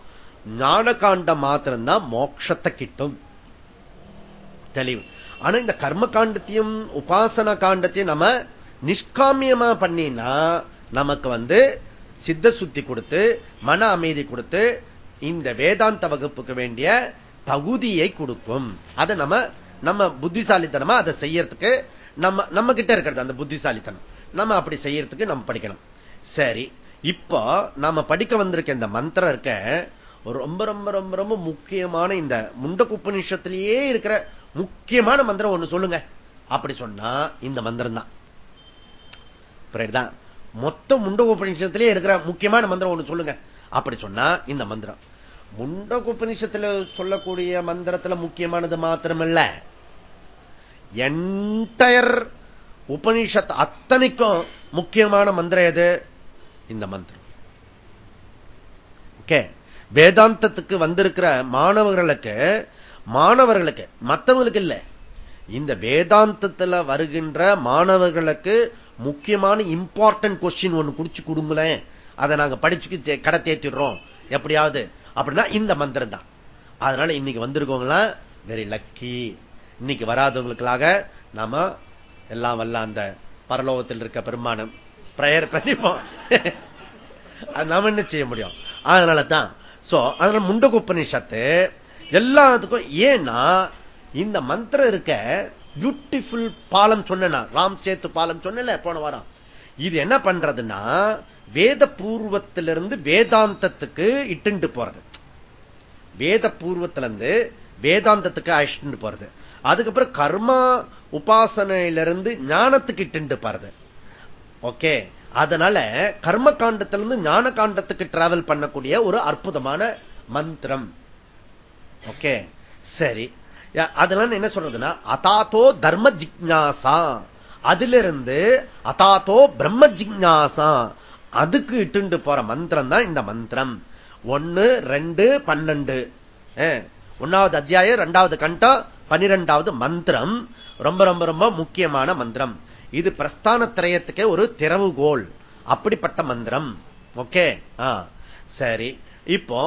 ஞான காண்டம் மாத்திரம்தான் மோட்சத்தை கிட்டும். தெளிவு. ஆனா இந்த கர்ம காண்டத்தையும் உபாசன காண்டத்தையும் நம்ம நிஷ்காமியமா பண்ணினா நமக்கு வந்து சித்த சுத்தி கொடுத்து மன அமைதி கொடுத்து இந்த வேதாந்த வகுப்புக்கு வேண்டிய தகுதியை கொடுக்கும். அதை நம்ம நம்ம புத்திசாலித்தனமா அதை செய்யறதுக்கு நம்ம நம்ம கிட்ட இருக்கிறது அந்த புத்திசாலித்தனம். நம்ம அப்படி செய்யறதுக்கு நம்ம படிக்கணும். சரி. இப்போ நாம படிக்க வந்திருக்க இந்த மந்திரம் இருக்க ரொம்ப ரொம்ப ரொம்ப ரொம்ப முக்கியமான இந்த முண்டகுப்பநிஷத்திலேயே இருக்கிற முக்கியமான மந்திரம் ஒண்ணு சொல்லுங்க. அப்படி சொன்னா இந்த மந்திரம் தான். மொத்த முண்ட உபநிஷத்திலே இருக்கிற முக்கியமான மந்திரம் ஒண்ணு சொல்லுங்க. அப்படி சொன்னா இந்த மந்திரம். முண்ட சொல்லக்கூடிய மந்திரத்துல முக்கியமானது மாத்திரமல்ல. என்டையர் உபனிஷத் அத்தனைக்கும் முக்கியமான மந்திரம் எது? இந்த மந்திரம். ஓகே வேதாந்தத்துக்கு வந்திருக்கிற மாணவர்களுக்கு மாணவர்களுக்கு மற்றவங்களுக்கு இல்லை. இந்த வேதாந்தத்தில் வருகின்ற மாணவர்களுக்கு முக்கியமான இம்பார்ட்டன்ட் கொஸ்டின் ஒன்று குடிச்சு கொடுங்களேன். அதை நாங்க படிச்சு கடை தேத்திடுறோம். எப்படியாவது. அப்படின்னா இந்த மந்திரம் தான். அதனால இன்னைக்கு வந்திருக்கவங்களாம் வெரி லக்கி இன்னைக்கு வராதவங்களுக்காக நாம எல்லாம் வல்ல அந்த பரலோகத்தில் இருக்க பெருமானம் பிரேயர் பண்ணிப்போம். அது நாம என்ன செய்ய முடியும்? அதனால தான் சோ அதனால முண்டக எல்லாத்துக்கும் ஏன்னா இந்த மந்திரம் இருக்க பியூட்டிஃபுல் பாலம் சொன்ன ராம் சேத்து பாலம் சொன்ன போன வாரம். இது என்ன பண்றதுன்னா வேத பூர்வத்திலிருந்து வேதாந்தத்துக்கு இட்டுண்டு போறது. வேத பூர்வத்திலிருந்து வேதாந்தத்துக்கு அழிச்சுட்டு போறது. அதுக்கப்புறம் கர்மா உபாசனையிலிருந்து ஞானத்துக்கு இட்டுண்டு போறது. ஓகே. அதனால கர்ம காண்டத்திலிருந்து ஞான காண்டத்துக்கு டிராவல் பண்ணக்கூடிய ஒரு அற்புதமான மந்திரம். ஓகே. சரி. அதெல்லாம் என்ன சொல்றதுன்னா அதாத்தோ தர்ம ஜிக்னாசா அதிலிருந்து அதாத்தோ பிரம்ம ஜிக்னாசா அதுக்கு இட்டுண்டு போற மந்திரம் தான் இந்த மந்திரம். ஒன்னு ரெண்டு பன்னெண்டு. ஒன்னாவது அத்தியாயம் ரெண்டாவது கண்டம் பனிரெண்டாவது மந்திரம். ரொம்ப ரொம்ப ரொம்ப முக்கியமான மந்திரம். இது பிரஸ்தான திரயத்துக்கே ஒரு திறவுகோல் அப்படிப்பட்ட மந்திரம். ஓகே? சரி. இப்போ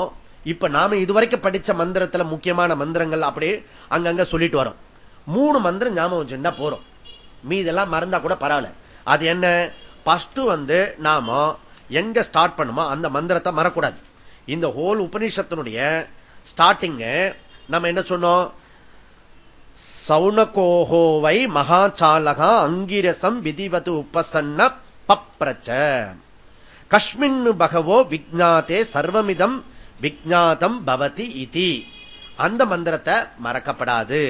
இப்ப நாம இதுவரைக்கும் படிச்ச மந்திரத்துல முக்கியமான மந்திரங்கள் அப்படி அங்கங்க சொல்லிட்டு வரோம். மூணு மந்திரம் ஞாபகம் வச்சுட்டா போறோம் மீதெல்லாம் மறந்தா கூட பரவாயில்ல. அது என்ன? பஸ்ட் வந்து நாம எங்க ஸ்டார்ட் பண்ணுமோ அந்த மந்திரத்தை மறக்கூடாது இந்த ஹோல் உபநிஷத்தினுடைய ஸ்டார்டிங் நம்ம என்ன சொன்னோம்? சவுனகோஹோவை மகாச்சாலகா அங்கிரசம் விதிவது உபசன்ன பப்ரச்ச. கஷ்மின்னு பகவோ விஜாத்தே சர்வமிதம் விஜாதம் பவதி இதி. அந்த மந்திரத்தை மறக்கப்படாது.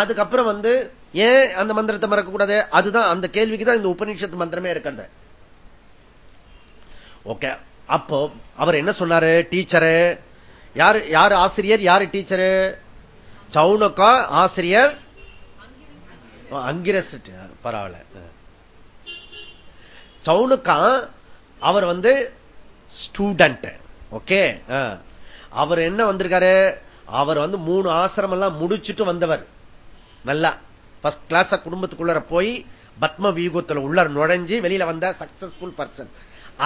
அதுக்கப்புறம் வந்து ஏன் அந்த மந்திரத்தை மறக்கக்கூடாது? அதுதான் அந்த கேள்விக்கு தான் இந்த உபநிஷத்து மந்திரமே இருக்கிறது. ஓகே அப்போ அவர் என்ன சொன்னாரு? டீச்சரு யாரு யாரு ஆசிரியர்? யாரு டீச்சரு? சவுனக்கா ஆசிரியர். அங்கிரஸ் பரவாயில்ல. சவுனுக்கா அவர் வந்து ஸ்டூடண்ட் ஓகே? அவர் என்ன வந்திருக்காரு? அவர் வந்து மூணு ஆசிரமம் எல்லாம் முடிச்சுட்டு வந்தவர். நல்லா. ஃபர்ஸ்ட் கிளாஸ் குடும்பத்துக்குள்ள போய் பத்ம வியூகத்தில் உள்ள நுழைஞ்சு வெளியில வந்த சக்சஸ்ஃபுல் பர்சன்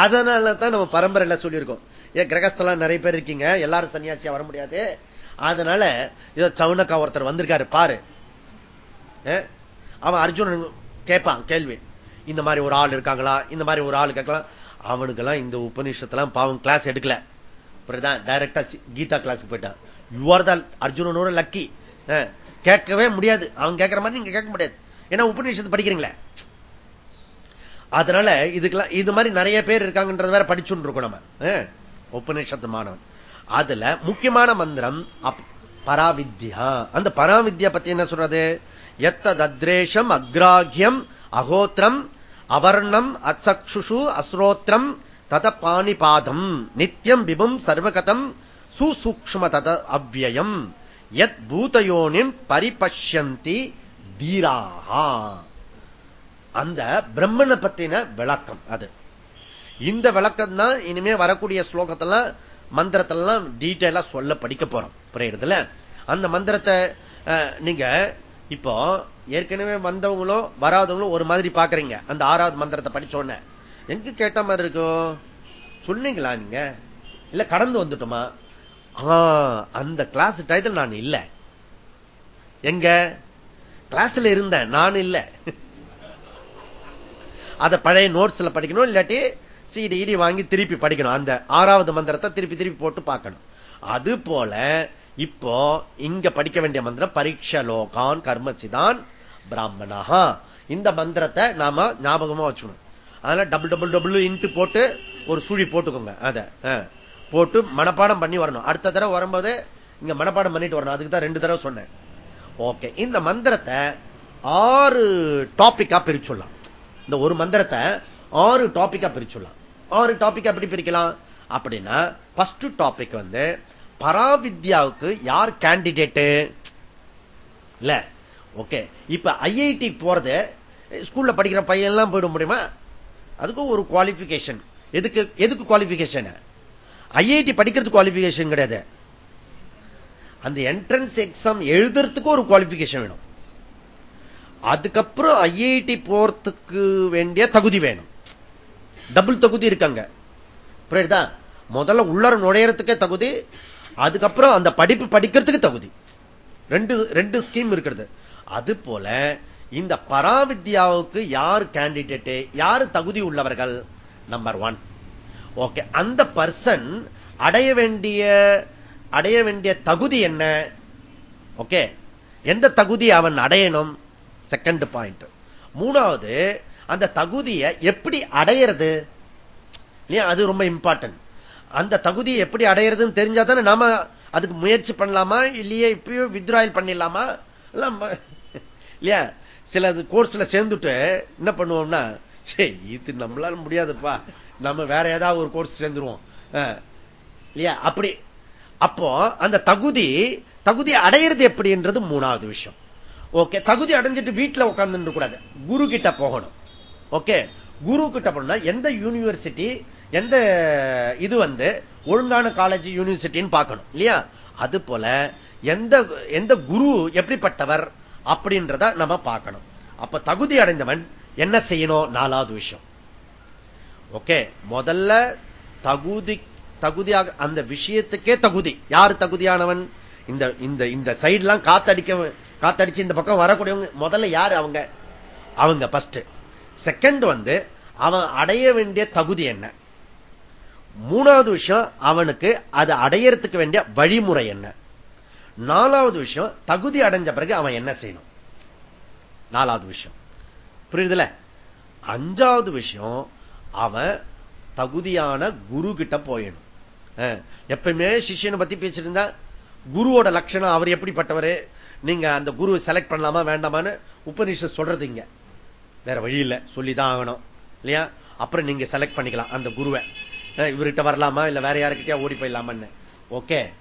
அதனால தான் நம்ம பரம்பரையில சொல்லியிருக்கோம். ஏன் கிரகஸ்தெல்லாம் நிறைய பேர் இருக்கீங்க. எல்லாரும் சன்னியாசியா வர முடியாது. அதனால ஏதோ சவுனக்கா ஒருத்தர் வந்திருக்காரு பாரு. அவன் அர்ஜுனன் கேட்பான் கேள்வி. இந்த மாதிரி ஒரு ஆள் இருக்காங்களா? இந்த மாதிரி ஒரு ஆள் கேட்கலாம். அவனுக்கெல்லாம் இந்த உபநிஷத்தெல்லாம் பாவம் கிளாஸ் எடுக்கல. அப்புறம் டைரக்டா கீதா கிளாஸுக்கு போயிட்டான். யுவர் தான் அர்ஜுனனோட லக்கி கேட்கவே முடியாது. அவன் கேட்கிற மாதிரி நீங்க கேட்க முடியாது. ஏன்னா உபநிஷத்து படிக்கிறீங்களே. அதனால இதுக்கெல்லாம் இது மாதிரி நிறைய பேர் இருக்காங்கன்றது வேற படிச்சுட்டு இருக்கோம் நம்ம. உபநிஷத்து மாணவன். அதுல முக்கியமான மந்திரம் பராவித்யா. அந்த பராவித்யா பத்தி என்ன சொல்றது? எத்தத்ரேஷம் அக்ராகியம் அகோத்திரம் அவர்ணம் அச்சக்ஷுஷு அஸ்ரோத்திரம் தத பாணிபாதம் நித்தியம் விபும் சர்வகதம் சுசூக்ம தத அவ்வயம். எத் பூதயோனிம் பரிபஷ்யந்தி தீராகா அந்த பிரம்மனை பத்தின விளக்கம் அது. இந்த விளக்கம் தான் இனிமே வரக்கூடிய ஸ்லோகத்தெல்லாம் மந்திரத்தெல்லாம் டீட்டெயிலா சொல்ல படிக்க போறோம். புரியுறதுல? அந்த மந்திரத்தை நீங்க இப்போ ஏற்கனவே வந்தவங்களும் வராதவங்களும் ஒரு மாதிரி பாக்குறீங்க அந்த ஆறாவது மந்திரத்தை படிச்சோன்ன எங்க கேட்ட மாதிரி இருக்கும்? சொன்னீங்களா நீங்க? இல்ல கடந்து வந்துட்டோமா? அந்த கிளாஸ் டயத்தில் நான் இல்ல. எங்க? கிளாஸ்ல இருந்தேன். நான் இல்ல. அத பழைய நோட்ஸ்ல படிக்கணும் இல்லாட்டி சிடி இடி வாங்கி திருப்பி படிக்கணும். அந்த ஆறாவது மந்திரத்தை திருப்பி திருப்பி போட்டு பார்க்கணும். அது போல இப்போ இங்க படிக்க வேண்டிய மந்திரம் பரீட்ச லோகான் கர்மச்சிதான் பிராமணஹா. இந்த மந்திரத்தை நாம ஞாபகமா வச்சுக்கணும். அதனால டபுள் டபுள் டபுள் இன்ட்டு போட்டு ஒரு சுழி போட்டுக்கோங்க. அதை போட்டு மனப்பாடம் பண்ணி வரணும். அடுத்த தடவை வரும்போது இங்க மனப்பாடம் பண்ணிட்டு வரணும். அதுக்கு தான் ரெண்டு தடவை சொன்னேன். ஓகே இந்த மந்திரத்தை ஆறு டாபிக்கா பிரிச்சுடலாம். இந்த ஒரு மந்திரத்தை ஆறு டாபிக்கா பிரிச்சுடலாம். ஆறு டாபிக் எப்படி பிரிக்கலாம்? அப்படின்னா பஸ்ட் டாபிக் வந்து பராவித்யாவுக்கு யார் கேண்டிடேட்டு இல்ல. ஓகே இப்ப ஐஐடி போறது ஸ்கூல்ல படிக்கிற பையன் எல்லாம் போயிட முடியுமா? அதுக்கும் ஒரு குவாலிபிகேஷன் எதுக்கு எதுக்கு குவாலிபிகேஷன் ஐஐடி படிக்கிறது குவாலிபிகேஷன் கிடையாது. அந்த என்ட்ரன்ஸ் எக்ஸாம் எழுதுறதுக்கு ஒரு குவாலிபிகேஷன் வேணும். அதுக்கப்புறம் ஐஐடி போறதுக்கு வேண்டிய தகுதி வேணும். டபுள் தகுதி இருக்காங்க. புரியுதா? முதல்ல உள்ளர நுழையறதுக்கே தகுதி அதுக்கப்புறம் அந்த படிப்பு படிக்கிறதுக்கு தகுதி. ரெண்டு ரெண்டு ஸ்கீம் இருக்கிறது. அது போல இந்த பராவித்யாவுக்கு யார் கேண்டிடேட் யார் தகுதி உள்ளவர்கள்? நம்பர் ஒன் ஓகே அந்த பர்சன் அடைய வேண்டிய அடைய வேண்டிய தகுதி என்ன? ஓகே எந்த தகுதி அவன் அடையணும்? செகண்ட் பாயிண்ட் மூணாவது அந்த தகுதியை எப்படி அடையிறது? அது ரொம்ப இம்பார்ட்டன்ட் அந்த தகுதியை எப்படி அடையிறதுன்னு தெரிஞ்சா தானே நாம அதுக்கு முயற்சி பண்ணலாமா? இல்லையே இப்பயோ வித்ராயல் பண்ணிடலாமா? இல்லையா? சில கோர்ஸ்ல சேர்ந்துட்டு என்ன பண்ணுவோம்னா இது நம்மளால முடியாதுப்பா. நம்ம வேற ஏதாவது ஒரு கோர்ஸ் சேர்ந்துருவோம். இல்லையா? அப்படி. அப்போ அந்த தகுதி தகுதி அடையிறது எப்படின்றது மூணாவது விஷயம். ஓகே தகுதி அடைஞ்சிட்டு வீட்டுல உட்கார்ந்து கூடாது. குரு கிட்ட போகணும். ஓகே. குரு கிட்ட போனா எந்த யூனிவர்சிட்டி எந்த இது வந்து ஒழுங்கான காலேஜ் யூனிவர்சிட்டின்னு பார்க்கணும் இல்லையா? அது போல எந்த எந்த குரு எப்படிப்பட்டவர் அப்படின்றத நம்ம பார்க்கணும். அப்ப தகுதி அடைந்தவன் என்ன செய்யணும்? நாலாவது விஷயம். ஓகே. முதல்ல தகுதி தகுதியாக அந்த விஷயத்துக்கே தகுதி. யாரு தகுதியானவன்? இந்த இந்த இந்த சைட்லாம் காத்தடிக்க காத்தடிச்சு இந்த பக்கம் வரக்கூடியவங்க முதல்ல யாரு அவங்க? அவங்க பஸ்ட் செகண்ட் வந்து அவன் அடைய வேண்டிய தகுதி என்ன? மூணாவது விஷயம் அவனுக்கு அது அடையறதுக்கு வேண்டிய வழிமுறை என்ன? நாலாவது விஷயம் தகுதி அடைஞ்ச பிறகு அவன் என்ன செய்யணும்? நாலாவது விஷயம். புரியுதுல? அஞ்சாவது விஷயம் அவன் தகுதியான குரு கிட்ட போயணும் எப்பயுமே சிஷியனை பத்தி பேசிட்டு இருந்தா குருவோட லட்சணம் அவர் எப்படிப்பட்டவர்? நீங்க அந்த குரு செலக்ட் பண்ணலாமா வேண்டாமான்னு உபநிஷம் சொல்றது இங்க. வேற வழி இல்லை சொல்லிதான் ஆகணும். இல்லையா? அப்புறம் நீங்க செலக்ட் பண்ணிக்கலாம் அந்த குருவை. இவர்கிட்ட வரலாமா? இல்ல வேற யாருக்கிட்டயா ஓடி போயிடலாமான்னு. ஓகே?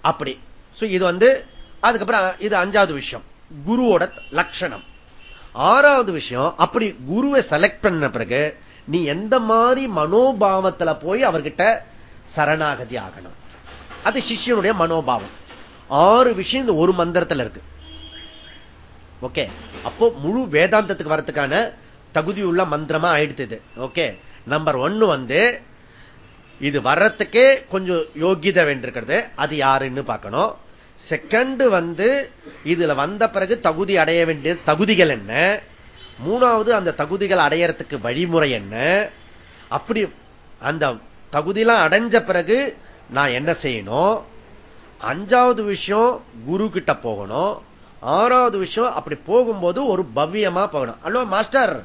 அப்படி. இது வந்து அதுக்கப்புறம் இது அஞ்சாவது விஷயம். குருவோட லட்சணம். ஆறாவது விஷயம் அப்படி குருவை செலக்ட் பண்ண பிறகு நீ எந்த மாதிரி மனோபாவத்துல போய் அவர்கிட்ட சரணாகதி ஆகணும்? அது சிஷியனுடைய மனோபாவம். ஆறு விஷயம் இந்த ஒரு மந்திரத்தில் இருக்கு. ஓகே. அப்போ முழு வேதாந்தத்துக்கு வரத்துக்கான தகுதியுள்ள மந்திரமா ஆயிடுத்து ஓகே. நம்பர் ஒன்னு வந்து இது வர்றதுக்கே கொஞ்சம் யோகிதை வேண்டிருக்கிறது அது யாருன்னு பார்க்கணும். செகண்ட் வந்து இதுல வந்த பிறகு தகுதி அடைய வேண்டிய தகுதிகள் என்ன? மூணாவது அந்த தகுதிகள் அடையறதுக்கு வழிமுறை என்ன? அப்படி அந்த தகுதியெல்லாம் அடைஞ்ச பிறகு நான் என்ன செய்யணும்? அஞ்சாவது விஷயம் குரு கிட்ட போகணும். ஆறாவது விஷயம் அப்படி போகும்போது ஒரு பவ்யமா போகணும். Hello master.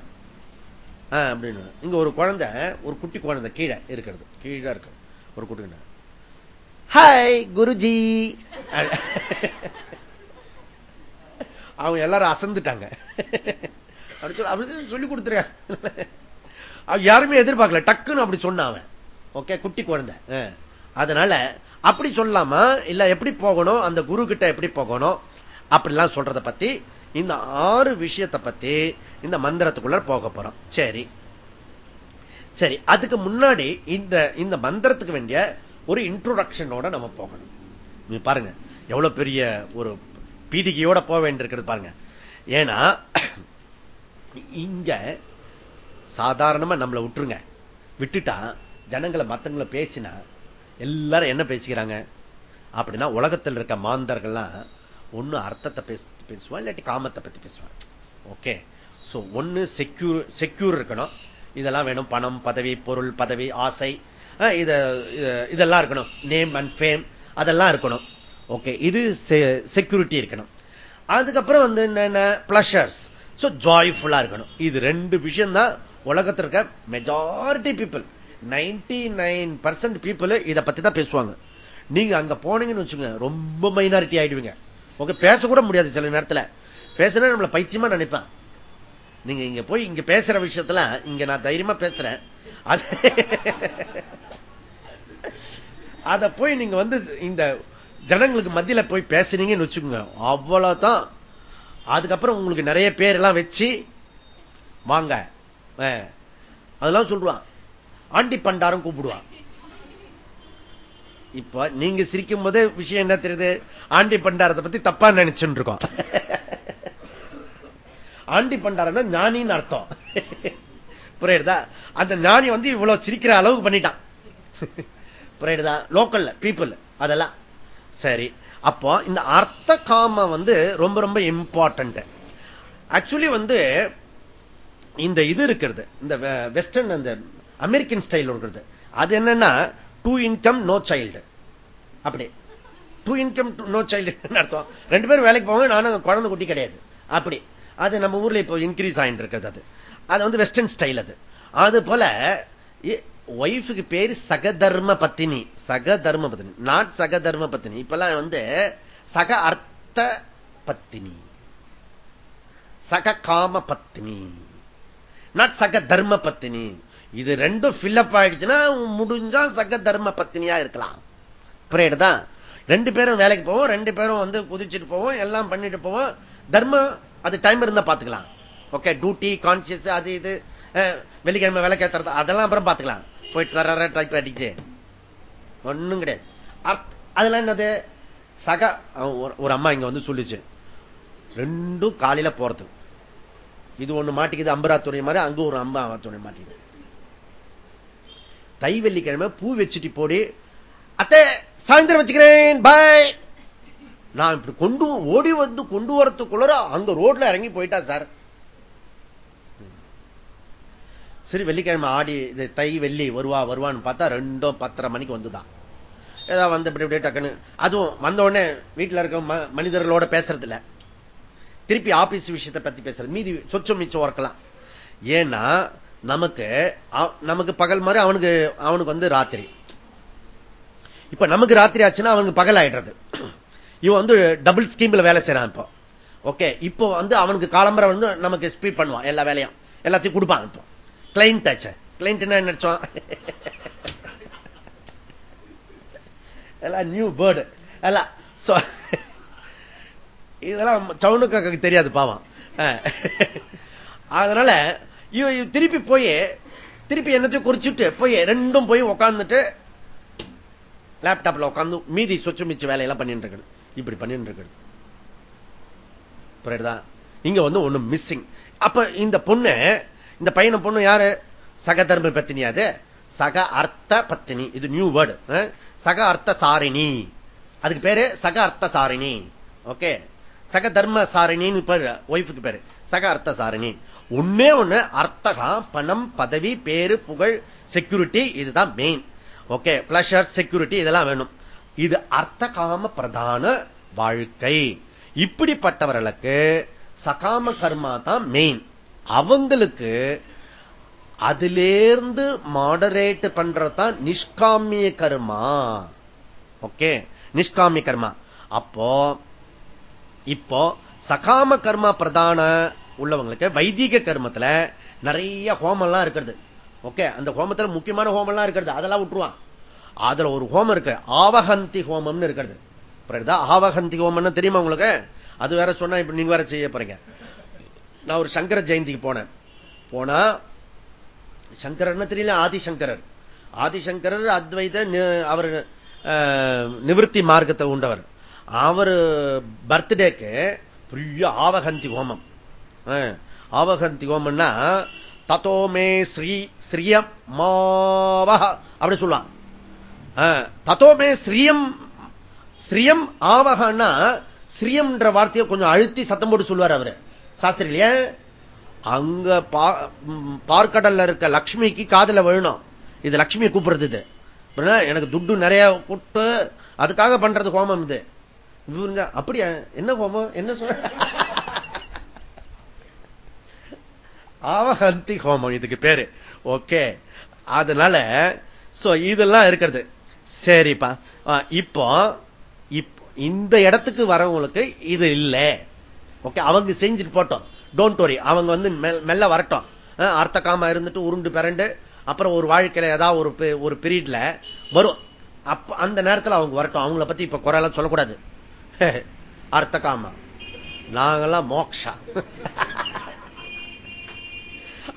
அப்படின்னு. இங்க ஒரு குழந்தை ஒரு குட்டி குழந்தை கீழே இருக்கிறது. கீழே இருக்கு ஒரு குட்டி ஹாய் குருஜி. அவங்க எல்லாரும் அசந்துட்டாங்க. அப்படி சொல்லி கொடுத்துருக்க யாருமே எதிர்பார்க்கல. டக்குன்னு அப்படி சொன்னான் ஓகே குட்டி குழந்தை. அதனால அப்படி சொல்லாமா? இல்ல எப்படி போகணும்? அந்த குரு கிட்ட எப்படி போகணும்? அப்படிலாம் சொல்றத பத்தி இந்த ஆறு விஷயத்தை பத்தி இந்த மந்திரத்துக்குள்ள போக போறோம். சரி. சரி அதுக்கு முன்னாடி இந்த இந்த மந்திரத்துக்கு வேண்டிய ஒரு இன்ட்ரோடக்ஷனோட நம்ம போகணும். பாருங்க எவ்வளவு பெரிய ஒரு பீடிகையோட போக வேண்டியிருக்கிறது பாருங்க. ஏன்னா இங்க சாதாரணமா நம்மளை விட்டுருங்க. விட்டுட்டா ஜனங்களை மத்தங்களை பேசினா எல்லாரும் என்ன பேசிக்கிறாங்க? அப்படின்னா உலகத்தில் இருக்க மாந்தர்கள்லாம் ஒன்னு அர்த்தத்தை பேசுவான் இல்லாட்டி காமத்தை பத்தி பேசுவான் ஓகே சோ ஒண்ணு செக்யூர் செக்யூர் இருக்கணும். இதெல்லாம் வேணும். பணம் பதவி பொருள் பதவி ஆசை. இதெல்லாம் இருக்கணும். நேம் அண்ட் ஃபேம் அதெல்லாம் இருக்கணும். ஓகே இது செக்யூரிட்டி இருக்கணும். அதுக்கப்புறம் வந்து என்னென்ன? பிளஷர்ஸ் சோ ஜாய்ஃபுல்லா இருக்கணும். இது ரெண்டு விஷயம் தான் உலகத்தில் இருக்க majority people ninety nine percent people இதை பத்தி தான் பேசுவாங்க. நீங்க அங்க போனீங்கன்னு வச்சுங்க ரொம்ப மைனாரிட்டி ஆயிடுவீங்க. ஓகே பேசக்கூட முடியாது சில நேரத்தில். பேசுனா நம்மளை பைத்தியமா நினைப்பேன் நீங்க இங்க போய் இங்க பேசுற விஷயத்துல இங்க நான் தைரியமா பேசுறேன். அத போய் நீங்க வந்து இந்த ஜனங்களுக்கு மத்தியில போய் பேசுனீங்கன்னு வச்சுக்கோங்க. அவ்வளவுதான். அதுக்கப்புறம் உங்களுக்கு நிறைய பேர் எல்லாம் வச்சு வாங்க. அதெல்லாம் சொல்லுவான் ஆண்டி பண்டாரம் கூப்பிடுவான் இப்ப நீங்க சிரிக்கும் போது விஷயம் என்ன தெரியுது? ஆண்டி பண்டாரத்தை பத்தி தப்பா நினைச்சுட்டு இருக்கோம் ஆண்டி பண்டாரம்னா ஞானின்னு அர்த்தம். புரியுதா? அந்த ஞானி வந்து இவ்வளவு சிரிக்கிற அளவுக்கு பண்ணிட்டான். புரியுதா? லோக்கல்ல பீப்புள் அதெல்லாம். சரி. அப்போ இந்த அர்த்த காம வந்து ரொம்ப ரொம்ப இம்பார்ட்டன்ட் ஆக்சுவலி வந்து இந்த இது இருக்கிறது இந்த வெஸ்டர்ன் அந்த அமெரிக்கன் ஸ்டைல் இருக்கிறது. அது என்னன்னா டூ இன்கம் நோ சைல்டு அப்படி. டூ இன்கம் நோ சைல்டு அர்த்தம். ரெண்டு பேரும் வேலைக்கு போவாங்க நானும் குழந்தை குட்டி கிடையாது. அப்படி. அது நம்ம ஊர்ல இப்போ இன்க்ரீஸ் ஆயிட்டு இருக்கிறது அது. அது வந்து வெஸ்டர்ன் ஸ்டைல் அது. அது போல ஒய்ஃபுக்கு பேரு சகதர்ம பத்தினி. சகதர்ம பத்தினி. நாட் சகதர்ம பத்தினி. இப்பெல்லாம் வந்து சக அர்த்த பத்தினி. சக காம பத்தினி. நாட் சக தர்ம பத்தினி. இது ரெண்டும் ஃபில்லப் ஆயிடுச்சுன்னா முடிஞ்சா சக தர்ம பத்தினியா இருக்கலாம். புரியுதுதா ரெண்டு பேரும் வேலைக்கு போவோம் ரெண்டு பேரும் வந்து குதிச்சுட்டு போவோம் எல்லாம் பண்ணிட்டு போவோம். தர்மம் அது டைம் இருந்தா பாத்துக்கலாம். ஓகே டியூட்டி கான்சியஸ் அது இது வெள்ளிக்கிழமை வேலை அதெல்லாம் அப்புறம் பாத்துக்கலாம். போயிட்டு டைப் அடிச்சு ஒண்ணும் கிடையாது. அதெல்லாம் என்னது? சக ஒரு அம்மா இங்க வந்து சொல்லிச்சு. ரெண்டும் காலையில போறது. இது ஒண்ணு மாட்டிக்குது அம்பரா மாதிரி அங்க ஒரு அம்பா துணை மாட்டிக்குது தை வெள்ளிக்கிழமை பூ வச்சுட்டு போடி. அத்தை சாயந்தரம் வச்சுக்கிறேன். பாய் நான் இப்படி கொண்டு ஓடி வந்து கொண்டு வரத்துக்குள்ள அங்க ரோட்ல இறங்கி போயிட்டா சார். சரி வெள்ளிக்கிழமை ஆடி இது தை வெள்ளி வருவா வருவான்னு பார்த்தா ரெண்டும் பத்தரை மணிக்கு வந்துதான் ஏதாவது வந்து இப்படி இப்படி டக்குன்னு அதுவும் வந்த உடனே வீட்டில் இருக்க மனிதர்களோட பேசுறதில்ல. திருப்பி ஆபீஸ் விஷயத்தை பத்தி பேசுறது. மீதி சொச்சம் மிச்சம் ஒர்க்கலாம் ஏன்னா நமக்கு நமக்கு பகல் மாதிரி அவனுக்கு அவனுக்கு வந்து ராத்திரி. இப்ப நமக்கு ராத்திரி ஆச்சுன்னா அவனுக்கு பகல் ஆயிடுறது. இவன் வந்து டபுள் ஸ்கீம்ல வேலை செய்யறான் இப்போ. ஓகே இப்போ வந்து அவனுக்கு காலம்பரம் வந்து நமக்கு ஸ்பீட் பண்ணுவான் எல்லா வேலையும். எல்லாத்தையும் கொடுப்பான் இப்போ. கிளைண்ட் ஆச்சு. கிளைண்ட் என்ன நினைச்சோம் எல்லாம் நியூ பேர்டு எல்லாம் இதெல்லாம் சவுனுக்கு தெரியாது பாவம். அதனால திருப்பி போய் திருப்பி என்னத்தையும் குறிச்சுட்டு போய் ரெண்டும் போய் உட்காந்துட்டு லேப்டாப்ல உட்காந்து மீதி சொச்சு மிச்சு வேலையெல்லாம் பண்ணிட்டு இருக்கு இப்படி பண்ணிட்டு இருக்குது புரியுதா? இங்க வந்து ஒண்ணு மிஸ்ஸிங் அப்ப இந்த பொண்ணு இந்த பையனை பொண்ணு யாரு? சக தர்ம பத்தினி அது. சக அர்த்த பத்தினி. இது நியூ வேர்டு சக அர்த்த சாரிணி. அதுக்கு பேரு சக அர்த்த சாரிணி. ஓகே? சக தர்ம சாரிணின்னு பேரு ஒய்ஃபுக்கு பேரு. சக அர்த்த சாரிணி. ஒன்னே ஒண்ணு அர்த்தகம் பணம் பதவி பேரு புகழ் செக்யூரிட்டி இதுதான் மெயின் ஓகே பிளஷர் செக்யூரிட்டி இதெல்லாம் வேணும். இது அர்த்த காம பிரதான வாழ்க்கை. இப்படிப்பட்டவர்களுக்கு சகாம கர்மா தான் மெயின் அவங்களுக்கு அதிலேருந்து மாடரேட் பண்றதுதான் நிஷ்காமிய கர்மா. ஓகே நிஷ்காமிய கர்மா. அப்போ இப்போ சகாம கர்மா பிரதான உள்ளவங்களுக்கு வைதிக கர்மத்துல நிறைய ஹோமம்லாம் இருக்கிறது. ஓகே அந்த ஹோமத்துல முக்கியமான ஹோமம்லாம் இருக்கிறது. அதெல்லாம் விட்டுருவான். அதுல ஒரு ஹோமம் இருக்கு. ஆவகந்தி ஹோமம்னு இருக்கிறது. ஆவகந்தி ஹோமம்னு தெரியுமா உங்களுக்கு? அது வேற சொன்னா இப்ப நீங்க வேற செய்ய போறீங்க. நான் ஒரு சங்கர ஜெயந்திக்கு போனேன். போனா சங்கரர்னு தெரியல ஆதிசங்கரர். ஆதிசங்கரர் அத்வைத அவர் நிவர்த்தி மார்க்கத்தை உண்டவர். அவர் பர்த்டேக்கு பெரிய ஆவகந்தி ஹோமம். ஆவகந்தியோம்னா தத்தோமே ஸ்ரீ ஸ்ரீயம் மாவக அப்படி சொல்லலாம் தத்தோமே ஸ்ரீயம் ஸ்ரீயம் ஆவகன்னா ஸ்ரீயம்ன்ற வார்த்தையை கொஞ்சம் அழுத்தி சத்தம் போட்டு சொல்லுவார் அவரு. சாஸ்திரியில அங்க பார்க்கடல்ல இருக்க லக்ஷ்மிக்கு காதல விழணும். இது லக்ஷ்மியை கூப்பிடுறது இது. எனக்கு துட்டு நிறைய கூப்பிட்டு அதுக்காக பண்றது ஹோமம் இது. அப்படியா? என்ன ஹோமம்? என்ன சொல்ல ஆவஹந்தி ஹோமம் இதுக்கு பேரு. ஓகே. அதனால இதெல்லாம் இருக்கிறது. சரிப்பா. இப்போ இந்த இடத்துக்கு வரவங்களுக்கு இது இல்ல. ஓகே அவங்க செஞ்சுட்டு போட்டோம். டோன்ட் வரி அவங்க வந்து மெல்ல வரட்டும். அர்த்த காம இருந்துட்டு உருண்டு பிறண்டு அப்புறம் ஒரு வாழ்க்கையில ஏதாவது ஒரு ஒரு பீரியட்ல வரும். அப்ப அந்த நேரத்தில் அவங்க வரட்டும். அவங்கள பத்தி இப்ப குறையெல்லாம் சொல்லக்கூடாது. அர்த்த காமா நாங்கெல்லாம் மோக்ஷா.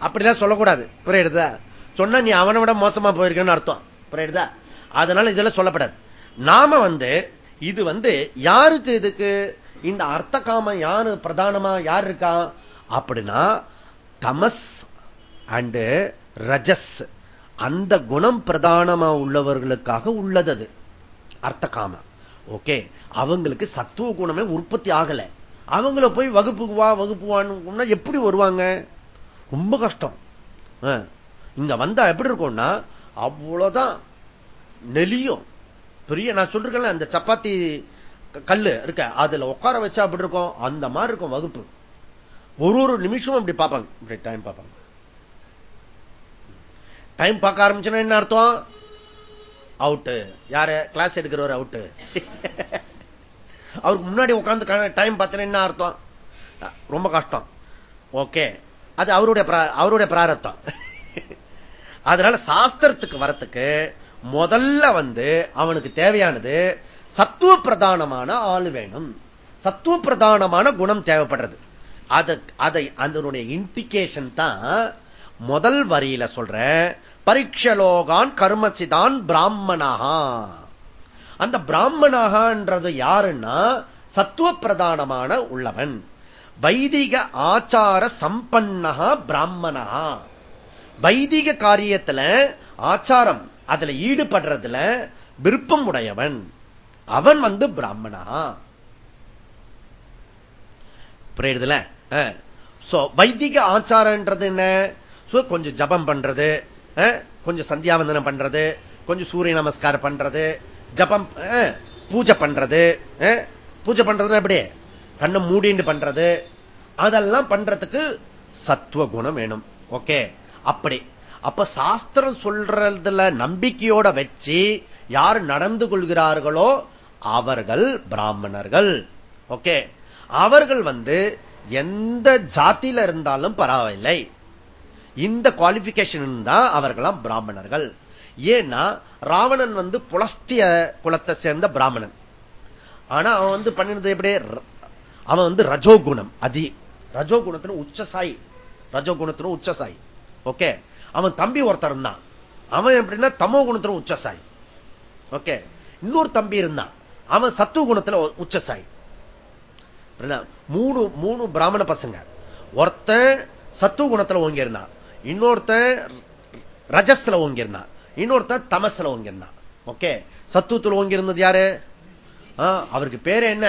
அப்படிதான் சொல்லக்கூடாது. புரியுதா? சொன்னா நீ அவனை விட மோசமா போயிருக்கன்னு அர்த்தம். புரியுதா? அதனால இதெல்லாம் சொல்லப்படாது. நாம வந்து இது வந்து யாருக்கு இதுக்கு? இந்த அர்த்த காம யாரு பிரதானமா? யார் இருக்கா? அப்படின்னா தமஸ் அண்டு ரஜஸ். அந்த குணம் பிரதானமா உள்ளவர்களுக்காக உள்ளது அது அர்த்த காம ஓகே? அவங்களுக்கு சத்துவ குணமே உற்பத்தி ஆகல. அவங்கள போய் வகுப்புக்கு வா வகுப்பு எப்படி வருவாங்க? ரொம்ப கஷ்டம். இங்க வந்தா எப்படி இருக்கும்னா அவ்வளவுதான் நெலியும் பெரிய நான் சொல்றேன் அந்த சப்பாத்தி கல்லு இருக்க அதுல உட்கார வச்சா அப்படி இருக்கும்? அந்த மாதிரி இருக்கும் வகுப்பு. ஒரு ஒரு நிமிஷமும் அப்படி பார்ப்பாங்க. இப்படி டைம் பார்ப்பாங்க. டைம் பார்க்க ஆரம்பிச்சுன்னா என்ன அர்த்தம்? அவுட்டு யாரு? கிளாஸ் எடுக்கிறவர் அவுட்டு அவருக்கு முன்னாடி உட்காந்து டைம் பார்த்தேன்னா என்ன அர்த்தம்? ரொம்ப கஷ்டம். ஓகே அது அவருடைய அவருடைய பிராரத்தம். அதனால சாஸ்திரத்துக்கு வரத்துக்கு முதல்ல வந்து அவனுக்கு தேவையானது சத்துவ பிரதானமான ஆள் வேணும். சத்துவ பிரதானமான குணம் தேவைப்படுறது. அதை அதனுடைய இண்டிகேஷன் தான் முதல் வரியில சொல்ற பரீட்சலோகான் கர்மசிதான் பிராமணாகா அந்த பிராமணாகன்றது யாருன்னா சத்துவ பிரதானமான உள்ளவன். வைதிக ஆச்சார சம்பன்னகா பிராமணா வைதிக காரியத்துல ஆச்சாரம் அதுல ஈடுபடுறதுல விருப்பம் உடையவன். அவன் வந்து பிராமணா புரியுதுல? வைதிக ஆச்சாரன்றது என்ன? கொஞ்சம் ஜபம் பண்றது கொஞ்சம் சந்தியாவந்தனம் பண்றது கொஞ்சம் சூரிய நமஸ்காரம் பண்றது ஜபம் பூஜை பண்றது பூஜை பண்றதுன்னா எப்படி கண்ணை மூடிண்டு பண்றது. அதெல்லாம் பண்றதுக்கு சத்துவ குணம் வேணும். ஓகே? அப்படி. அப்ப சாஸ்திரம் சொல்றதுல நம்பிக்கையோட வச்சு யார் நடந்து கொள்கிறார்களோ அவர்கள் பிராமணர்கள். ஓகே? அவர்கள் வந்து எந்த ஜாத்தியில இருந்தாலும் பரவாயில்லை. இந்த குவாலிபிகேஷன் தான் அவர்களாம் பிராமணர்கள். ஏன்னா ராவணன் வந்து புலஸ்திய குலத்தை சேர்ந்த பிராமணன். ஆனா அவன் வந்து பண்ணினது எப்படி? அவன் வந்து ரஜோகுணம் அதி. ரஜோகுணத்தின உச்சசாயி. ரஜோகுணத்தின உச்சசாயி. ஓகே? அவன் தம்பி ஒருத்தர் இருந்தான் அவன் எப்படின்னா தமோ குணத்தின் உச்சசாயி. ஓகே? இன்னொரு தம்பி இருந்தான். அவன் சத்துவ குணத்துல உச்சசாயி. மூணு மூணு பிராமண பசங்க. ஒருத்தன் சத்துவ குணத்துல ஓங்கி இருந்தான் இன்னொருத்தன் ரஜஸ்ல ஓங்கி இருந்தான் இன்னொருத்தன் தமசுல ஓங்கி இருந்தான் ஓகே? சத்துவத்தில் ஓங்கி இருந்தது யாரு அவருக்கு பேரு என்ன?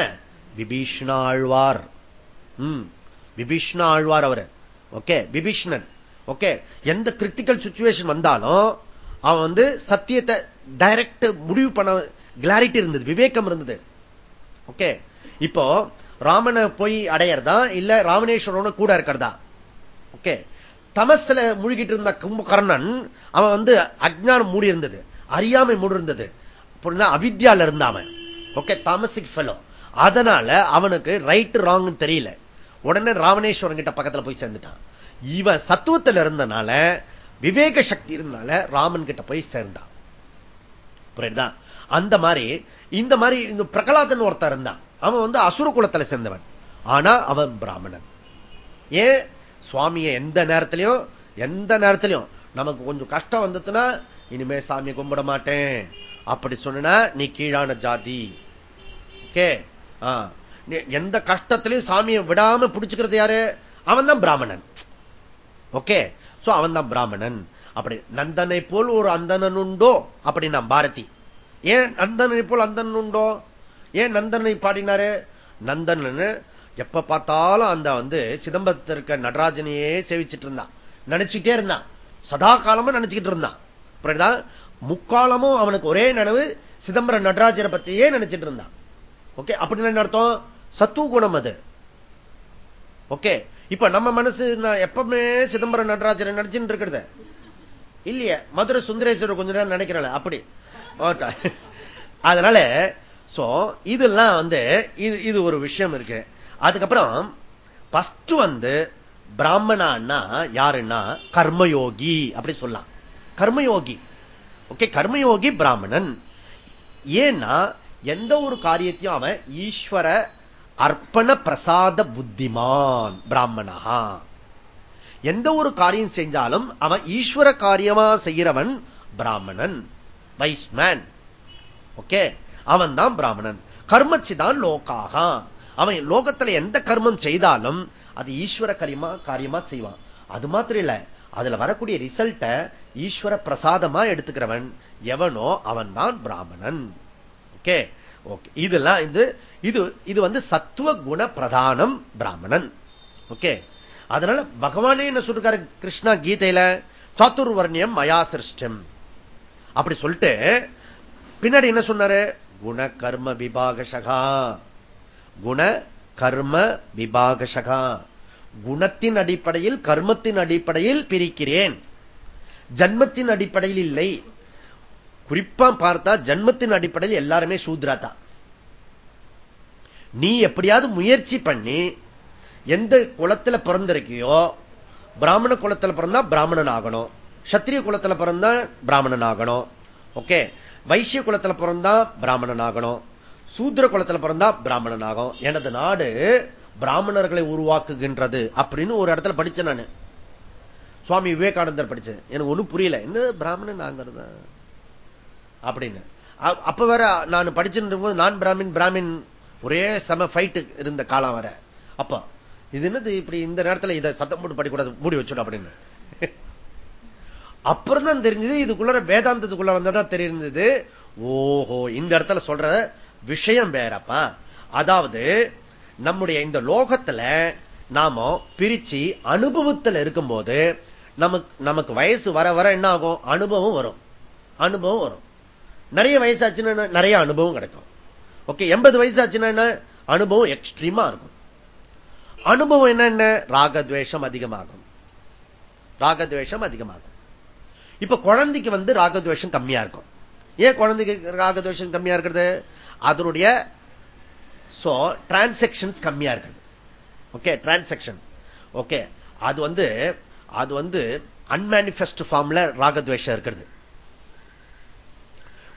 விபீஷ்ணா ஆழ்வார் விபீஷ்ணா ஆழ்வார் அவரு. ஓகே விபீஷ்ணன். ஓகே எந்த கிரிட்டிக்கல் சுச்சுவேஷன் வந்தாலும் அவன் வந்து சத்தியத்தை டைரக்ட் முடிவு பண்ண கிளாரிட்டி இருந்தது விவேகம் இருந்தது. ஓகே இப்போ ராமனை போய் அடையறதா இல்ல ராமனேஸ்வரோட கூட இருக்கிறதா? ஓகே தமஸ்ல மூழ்கிட்டு இருந்த கும்பகர்ணன் அவன் வந்து அஜ்ஞானம் மூடி இருந்தது அறியாமை மூடி இருந்தது. அவித்யால இருந்தாம ஓகே தாமசிக் ஃபெலோ அதனால அவனுக்கு ரைட் ராங் தெரியல. உடனே ராமனேஸ்வரன் கிட்ட பக்கத்துல போய் சேர்ந்துட்டான். இவன் சத்துவத்தில் இருந்தனால விவேக சக்தி இருந்தனால ராமன் கிட்ட போய் சேர்ந்தான். புரியுதா? அந்த மாதிரி இந்த மாதிரி இந்த பிரகலாதன் ஒருத்தர் இருந்தான். அவன் வந்து அசுர குலத்துல சேர்ந்தவன். ஆனா அவன் பிராமணன். ஏன்? சுவாமியை எந்த நேரத்திலையும் எந்த நேரத்திலையும் நமக்கு கொஞ்சம் கஷ்டம் வந்ததுன்னா இனிமே சாமியை கும்பிட மாட்டேன். அப்படி சொன்னா நீ கீழான ஜாதி. ஓகே எந்த கஷ்டத்திலையும் சாமியை விடாம பிடிச்சுக்கிறது யாரு? அவன் தான் பிராமணன். ஓகே? சோ அவன் தான் பிராமணன். அப்படி நந்தனை போல் ஒரு அந்தனன் உண்டோ? அப்படின்னா பாரதி. ஏன் நந்தனை போல் அந்தனன் உண்டோ? ஏன் நந்தனை பாடினாரு? நந்தன் எப்ப பார்த்தாலும் அந்த வந்து சிதம்பரத்தில் இருக்க நடராஜனையே சேவிச்சுட்டு இருந்தான். நினைச்சுட்டே இருந்தான். சதா காலமும் நினைச்சுக்கிட்டு இருந்தான். அப்படிதான் முக்காலமும் அவனுக்கு ஒரே நனவு சிதம்பரம் நடராஜரை பத்தியே நினைச்சிட்டு இருந்தான். ஓகே அப்படின்னு என்ன அர்த்தம்? சத்து குணம் அது. ஓகே இப்ப நம்ம மனசு எப்பவுமே சிதம்பரம் நடராஜர் நினைச்சுட்டு இருக்கிறது. இல்லையே? மதுரை சுந்தரேஸ்வரர் கொஞ்ச நேரம் நினைக்கிறல அப்படி. அதனால சோ இதெல்லாம் வந்து இது இது ஒரு விஷயம் இருக்கு. அதுக்கப்புறம் பஸ்ட் வந்து பிராமணான்னா யாருன்னா? கர்மயோகி அப்படி சொல்லலாம். கர்மயோகி. ஓகே கர்மயோகி பிராமணன். ஏன்னா எந்த ஒரு காரியத்தையும் அவன் ஈஸ்வர அர்ப்பண பிரசாத புத்திமான் பிராமணா எந்த ஒரு காரியம் செஞ்சாலும் அவன் ஈஸ்வர காரியமா செய்கிறவன் பிராமணன் வைஸ்மேன் ஓகே? அவன் தான் பிராமணன். கர்மச்சிதான் லோக்காக அவன் லோகத்துல எந்த கர்மம் செய்தாலும் அது ஈஸ்வர கரியமா காரியமா செய்வான். அது மாத்திரம் இல்ல அதுல வரக்கூடிய ரிசல்ட்ட ஈஸ்வர பிரசாதமா எடுத்துக்கிறவன் எவனோ அவன் தான் பிராமணன். ஓகே? ஓகே. இதெல்லாம் இது இது இது வந்து சத்துவ குண பிரதானம் பிராமணன். ஓகே? அதனால பகவானே என்ன சொல்றாரு கிருஷ்ணா கீதையில? சாத்துர்வர்ணியம் மயா சிருஷ்டம் அப்படி சொல்லிட்டு பின்னாடி என்ன சொன்னாரு? குண கர்ம விபாகசகா. குண கர்ம விபாகசகா. குணத்தின் அடிப்படையில் கர்மத்தின் அடிப்படையில் பிரிக்கிறேன். ஜன்மத்தின் அடிப்படையில் இல்லை. குறிப்பா பார்த்தா ஜன்மத்தின் அடிப்படையில் எல்லாருமே சூத்ராதா நீ எப்படியாவது முயற்சி பண்ணி எந்த குளத்துல பிறந்திருக்கியோ பிராமண குளத்துல பிறந்தா பிராமணன் ஆகணும். சத்திரிய குளத்துல பிறந்தா பிராமணன் ஆகணும். ஓகே? வைசிய குளத்துல பிறந்தா பிராமணன் ஆகணும். சூத்திர குளத்துல பிறந்தா பிராமணன் ஆகும் எனது நாடு பிராமணர்களை உருவாக்குகின்றது அப்படின்னு ஒரு இடத்துல படிச்சேன் நான். சுவாமி விவேகானந்தர் படிச்சேன் எனக்கு ஒன்றும் புரியல. என்ன பிராமணன் ஆங்கிறது அப்படின்னு. அப்ப வேற நான் படிச்சுட்டு போது நான் பிராமின் பிராமின் ஒரே சம ஃபைட்டு இருந்த காலம் வர அப்ப இது என்னது இப்படி இந்த நேரத்தில் இதை சத்தம் போட்டு படிக்கூடாது மூடி வச்சுடும் அப்படின்னு. அப்புறம் தான் தெரிஞ்சது இதுக்குள்ள வேதாந்தத்துக்குள்ள வந்ததான் தெரிஞ்சது. ஓஹோ இந்த இடத்துல சொல்ற விஷயம் வேறப்பா. அதாவது நம்முடைய இந்த லோகத்துல நாம பிரிச்சு அனுபவத்தில் இருக்கும்போது நமக்கு நமக்கு வயசு வர வர என்ன ஆகும்? அனுபவம் வரும். அனுபவம் வரும். நிறைய வயசாச்சுன்னா நிறைய அனுபவம் கிடைக்கும். ஓகே எண்பது வயசாச்சுன்னா என்ன? அனுபவம் எக்ஸ்ட்ரீமா இருக்கும். அனுபவம் என்னென்ன ராகத்வேஷம் அதிகமாகும். ராகத்வேஷம் அதிகமாகும். இப்ப குழந்தைக்கு வந்து ராகத்வேஷம் கம்மியா இருக்கும். ஏன் குழந்தைக்கு ராகத்வேஷம் கம்மியா இருக்கிறது? அதனுடைய சோ டிரான்சாக்சன்ஸ் கம்மியா இருக்குது. ஓகே டிரான்சாக்சன் ஓகே அது வந்து அது வந்து அன்மேனிஃபெஸ்ட் ஃபார்ம்ல ராகத்வேஷம் இருக்கிறது.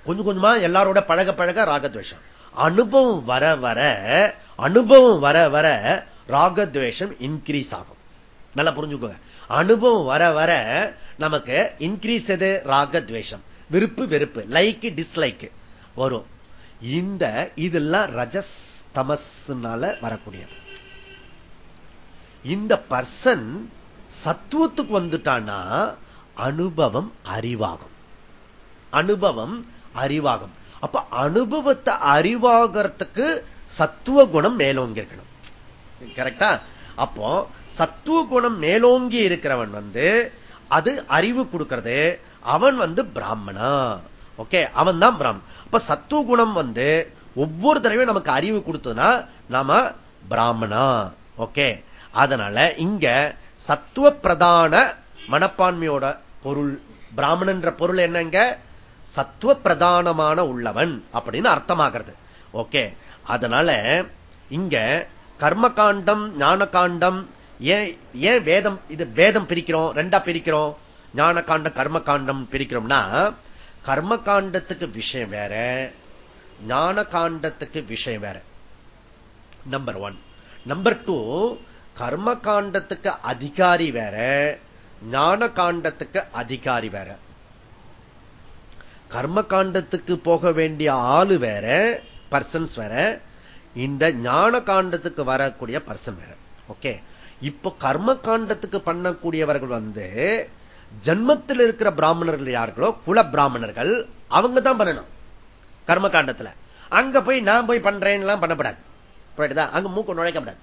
கொஞ்சம் கொஞ்சமா எல்லாரோட பழக பழக ராகத்வேஷம். அனுபவம் வர வர அனுபவம் வர வர ராகத்வேஷம் இன்க்ரீஸ் ஆகும். நல்லா புரிஞ்சுக்கோங்க. அனுபவம் வர வர நமக்கு இன்க்ரீஸ் எது? ராகத்வேஷம். விருப்பு வெறுப்பு லைக் டிஸ்லைக் வரும். இந்த இதெல்லாம் ரஜஸ் தமஸ்னால வரக்கூடியது. இந்த பர்சன் சத்துவத்துக்கு வந்துட்டான்னா அனுபவம் அறிவாகும். அனுபவம் அறிவாகும். அப்ப அனுபவத்தை அறிவாகிறதுக்கு சத்துவ குணம் மேலோங்கி இருக்கணும். கரெக்டா அப்போ சத்துவ குணம் மேலோங்கி இருக்கிறவன் வந்து அது அறிவு கொடுக்கிறது. அவன் வந்து பிராமணா. ஓகே அவன் தான் பிராமணன். அப்ப சத்துவ குணம் வந்து ஒவ்வொரு தடவையும் நமக்கு அறிவு கொடுத்ததுன்னா நாம பிராமணா. ஓகே அதனால இங்க சத்துவ பிரதான மனப்பான்மையோட பொருள் பிராமணன்ற பொருள் என்னங்க சத்துவ பிரதானமான உள்ளவன் அப்படின்னு அர்த்தமாகிறது. ஓகே. அதனால இங்க கர்ம காண்டம் ஞான காண்டம் ஏன் ஏன் வேதம் இது வேதம் பிரிக்கிறோம் ரெண்டா பிரிக்கிறோம்? ஞான காண்டம் கர்ம காண்டம் பிரிக்கிறோம்னா கர்ம காண்டத்துக்கு விஷயம் வேற ஞான காண்டத்துக்கு விஷயம் வேற. நம்பர் ஒன் நம்பர் டூ கர்ம காண்டத்துக்கு அதிகாரி வேற ஞான காண்டத்துக்கு அதிகாரி வேற. கர்ம காண்டத்துக்கு போக வேண்டிய ஆளு வேற பர்சன்ஸ் வேற. இந்த ஞான காண்டத்துக்கு வரக்கூடிய பர்சன் வேற. ஓகே இப்போ கர்ம காண்டத்துக்கு பண்ணக்கூடியவர்கள் வந்து ஜன்மத்தில் இருக்கிற பிராமணர்கள் யார்களோ குல பிராமணர்கள் அவங்க தான் பண்ணணும். கர்ம காண்டத்துல அங்க போய் நான் போய் பண்றேன் பண்ணப்படாது. அங்க நுழைக்க நுழைக்கப்படாது.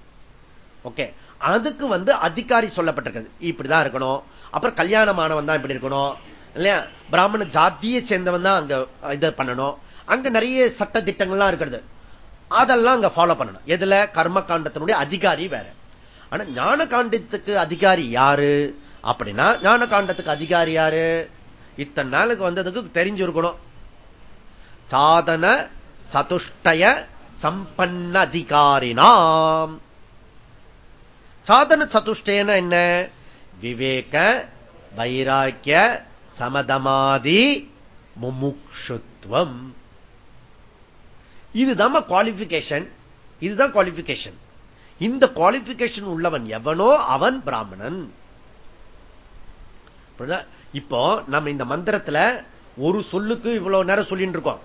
ஓகே அதுக்கு வந்து அதிகாரி சொல்லப்பட்டிருக்கிறது இப்படிதான் இருக்கணும். அப்புறம் கல்யாணமானவன் தான் இப்படி இருக்கணும். இல்லையா? பிராமண ஜாத்தியை சேர்ந்தவன் தான் அங்க இதை பண்ணணும். அங்க நிறைய சட்ட திட்டங்கள்லாம் இருக்கிறது. அதெல்லாம் அங்க ஃபாலோ பண்ணணும். எதுல? கர்ம காண்டத்தினுடைய அதிகாரி வேற. ஆனா ஞான காண்டத்துக்கு அதிகாரி யாரு? அப்படின்னா ஞான காண்டத்துக்கு அதிகாரி யாரு? இத்தனை நாளுக்கு வந்ததுக்கு தெரிஞ்சிருக்கணும். சாதன சதுஷ்டய சம்பன்ன அதிகாரினாம் சாதன சதுஷ்டயன என்ன? விவேக வைராக்கிய சமதமாதி முமுக்ஷுத்வம். இதுதான் குவாலிபிகேஷன் இதுதான் குவாலிபிகேஷன் இந்த குவாலிபிகேஷன் உள்ளவன் எவனோ அவன் பிராமணன். இப்போ நம்ம இந்த மந்திரத்துல ஒரு சொல்லுக்கு இவ்வளவு நேரம் சொல்லிட்டு இருக்கோம்.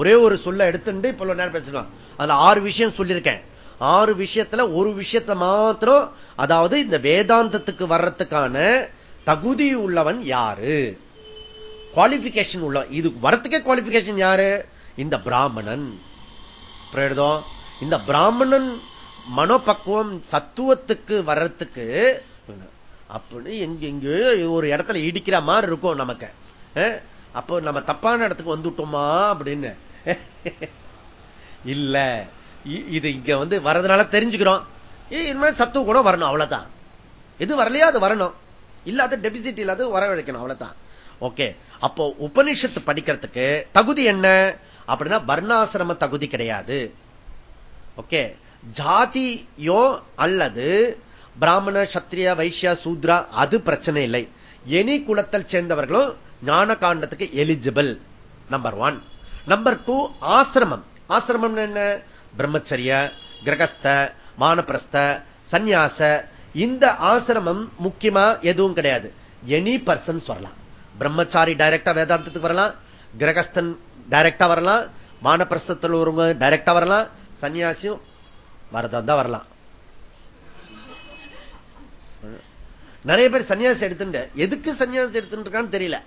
ஒரே ஒரு சொல்ல எடுத்துட்டு இவ்வளவு நேரம் பேசணும் அதுல ஆறு விஷயம் சொல்லியிருக்கேன். ஆறு விஷயத்துல ஒரு விஷயத்தை மாத்திரம் அதாவது இந்த வேதாந்தத்துக்கு வர்றதுக்கான தகுதி உள்ளவன் யாரு? குவாலிபிகேஷன் உள்ள இது வரத்துக்கே குவாலிபிகேஷன் யாரு? இந்த பிராமணன். இந்த பிராமணன் மனோபக்குவம் சத்துவத்துக்கு வர்றதுக்கு அப்படி எங்க ஒரு இடத்துல இடிக்கிற மாதிரி இருக்கும் நமக்கு. அப்போ நம்ம தப்பான இடத்துக்கு வந்துட்டோமா அப்படின்னு. இல்ல. இ- இது இங்க வந்து வர்றதுனால தெரிஞ்சுக்கிறோம். இனிமேல் சத்துவ குணம் வரணும் அவ்வளவுதான். எது வரலையோ அது வரணும். இல்லாத டெபிசிட் இல்லாத வரவழைக்கணும் அவ்வளவுதான். ஓகே அப்போ உபனிஷத்து படிக்கிறதுக்கு தகுதி என்ன? அப்படின்னா வர்ணாசிரம தகுதி கிடையாது. ஓகே ஜாதியோ அல்லது பிராமண சத்திரிய வைசியா சூத்ரா அது பிரச்சனை இல்லை. எனி குலத்தில் சேர்ந்தவர்களும் ஞான காண்டத்துக்கு eligible number one number two ஆசிரமம். ஆசிரமம் என்ன? பிரம்மச்சரிய கிரகஸ்த மானப்பிரஸ்த சந்நியாச இந்த ஆசிரமம் முக்கியமா எதுவும் கிடையாது. எனி பர்சன்ஸ் வரலாம். பிரம்மச்சாரி டைரக்டா வேதாந்தத்துக்கு வரலாம். கிரகஸ்தன் டைரக்டா வரலாம். மானப்பிரஸ்தத்தில் ஒருவங்க டைரக்டா வரலாம். சன்னியாசியும் வரதான் தான் வரலாம். நிறைய பேர் சன்னியாசி எடுத்துட்டு எதுக்கு சன்னியாசி எடுத்துட்டு இருக்கான்னு தெரியல.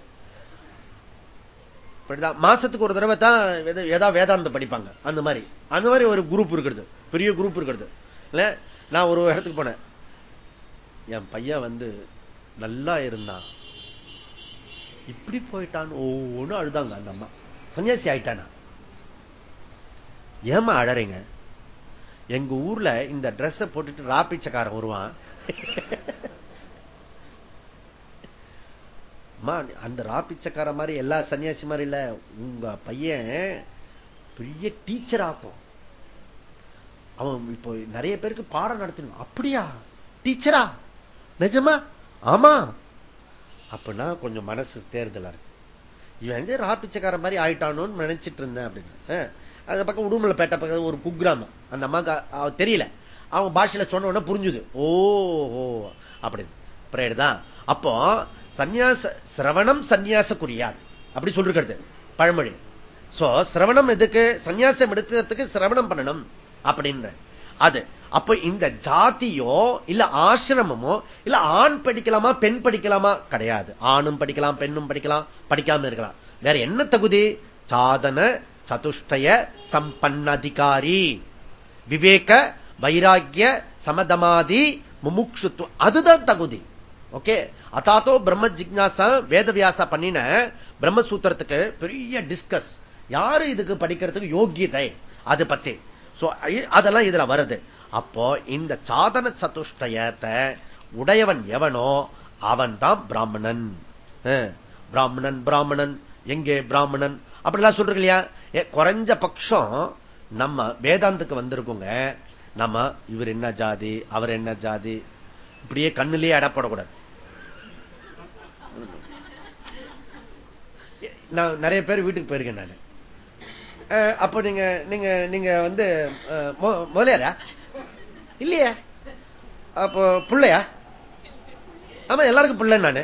இப்படிதான் மாசத்துக்கு ஒரு தடவை தான் ஏதாவது வேதாந்தம் படிப்பாங்க. அந்த மாதிரி. அந்த மாதிரி ஒரு குரூப் இருக்கிறது. பெரிய குரூப் இருக்கிறது. இல்ல நான் ஒரு இடத்துக்கு போனேன். என் பையன் வந்து நல்லா இருந்தான். இப்படி போயிட்டான் ஒவ்வொன்னு அழுதாங்க அந்த அம்மா. சன்னியாசி ஆயிட்டானா? ஏமா அழறீங்க? எங்க ஊர்ல இந்த Dress போட்டுட்டு ராப்பிச்சக்காரன் வருவான். அந்த ராப்பிச்சக்கார மாதிரி எல்லா சன்னியாசி மாதிரி இல்ல. உங்க பையன் பெரிய டீச்சர் ஆக்கும் அவன் இப்போ நிறைய பேருக்கு பாடம் நடத்தணும். அப்படியா? டீச்சரா நிஜமா? ஆமா. அப்படின்னா கொஞ்சம் மனசு தேர்தலா இருக்கு. இவன் வந்து ராப்பிச்சக்கார மாதிரி ஆயிட்டானோன்னு நினைச்சிட்டு இருந்தேன் அப்படின்னு. அந்த பக்கம் பக்கம் உடுமலைப்பேட்டை பக்கம் ஒரு குக்கிராமம். அந்த அம்மா அவ தெரியல. அவங்க பாஷையில சொன்ன உடனே புரிஞ்சுது. ஓ ஓ அப்படின்னு புரியுதுதான் அப்போ சந்நியாச சிரவணம் சந்நியாசக்குரியாத். அப்படி சொல்லிருக்கிறது பழமொழி. சோ சிரவணம் எதுக்கு? சந்நியாசம் எடுக்கிறதுக்கு சிரவணம் பண்ணணும் அப்படின்ற. அது. அப்ப இந்த ஜாதியோ இல்ல ஆசிரமமோ இல்ல ஆண் படிக்கலாமா பெண் படிக்கலாமா? கிடையாது. ஆணும் படிக்கலாம் பெண்ணும் படிக்கலாம் படிக்காம இருக்கலாம். வேற என்ன தகுதி? சாதன சதுஷ்டய சம்பன்னதிகாரி. விவேக வைராக்கிய சமதமாதி முமுட்சுத்துவம் அதுதான் தகுதி. ஓகே? அதாத்தோ பிரம்ம ஜிக்னாசா வேதவியாசா பண்ணின பிரம்மசூத்திரத்துக்கு பெரிய டிஸ்கஸ். யாரு இதுக்கு படிக்கிறதுக்கு யோகியதை? அது பத்தி. அதெல்லாம் இதுல வருது. அப்போ இந்த சாதன சதுஷ்டயத்தை உடையவன் எவனோ அவன் தான் பிராமணன் பிராமணன் பிராமணன். எங்கே பிராமணன்? அப்படிலாம் சொல்றீங்க இல்லையா? ஏ, குறைஞ்ச பட்சம் நம்ம வேதாந்துக்கு வந்திருக்கோங்க. நம்ம இவர் என்ன ஜாதி அவர் என்ன ஜாதி? இப்படியே கண்ணிலேயே அடப்படக்கூடாது. நான் நிறைய பேர் வீட்டுக்கு போயிருக்கேன் நான். அப்போ நீங்க நீங்க நீங்க வந்து முதலியாரா? இல்லையா. அப்போ பிள்ளையா? ஆமா எல்லாருக்கும் பிள்ளை நானு.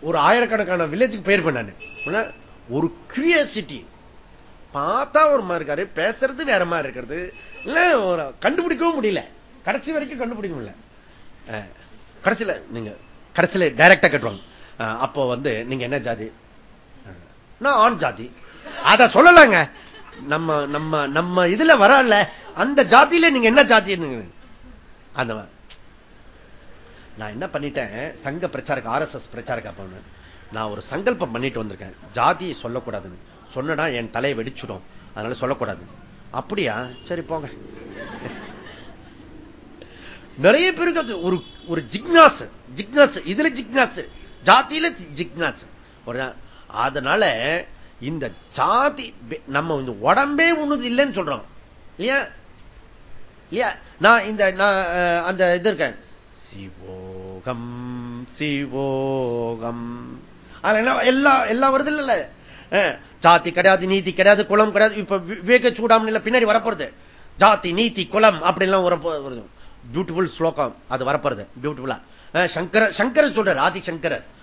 ஒரு ஆயிரக்கணக்கான வில்லேஜுக்கு பேர் பண்ணானு ஒரு கிரியாசிட்டி பார்த்தா ஒரு மாதிரி இருக்காரு பேசுறது வேற மாதிரி இருக்கிறது. இல்ல கண்டுபிடிக்கவும் முடியல. கடைசி வரைக்கும் கண்டுபிடிக்க முடியல. அஹ், கடைசியில நீங்க கடைசியில டைரக்டா கட்டுவாங்க அப்போ வந்து நீங்க என்ன ஜாதி? நான் ஆண் ஜாதி. அத சொல்லலாங்க. நம்ம நம்ம நம்ம இதுல வரல. அந்த ஜாதியில நீங்க என்ன ஜாதி அந்த நான் என்ன பண்ணிட்டேன்? சங்க பிரச்சாரக்கு ஆர்எஸ்எஸ் பிரச்சாரக்கா போனேன் நான் ஒரு சங்கல்பம் பண்ணிட்டு வந்திருக்கேன். ஜாதியை சொல்லக்கூடாதுன்னு. சொன்னடா என் தலையை வெடிச்சிடும். அதனால சொல்லக்கூடாது. அப்படியா? சரி போங்க. நிறைய பேருக்கு அது ஒரு ஒரு ஜிக்னாஸ். ஜிக்னாஸ். இதுல ஜிக்னாஸ். ஜாதியில ஜிக்னாஸ். ஒரு அதனால இந்த ஜாதி நம்ம இந்த உடம்பே ஒண்ணுது இல்லைன்னு சொல்றோம். இல்லையா? இல்லையா? நான் இந்த நான் அந்த இது இருக்கேன். சிவோகம் சிவோகம். எல்லா என்ன எல்லா வருது இல்ல ஜாதி கிடையாது நீதி கிடையாது குளம் கிடையாது. இப்ப விவேக சூடாமணில பின்னாடி வரப்போறது. ஜாதி நீதி குலம் அப்படிலாம் வரப்போ- வருது. பியூட்டிஃபுல் ஸ்லோகம் அது வரப்போறது. பியூட்டிஃபுல்லா சங்கர சங்கரர் சொல்றார் ஆதி சங்கரர்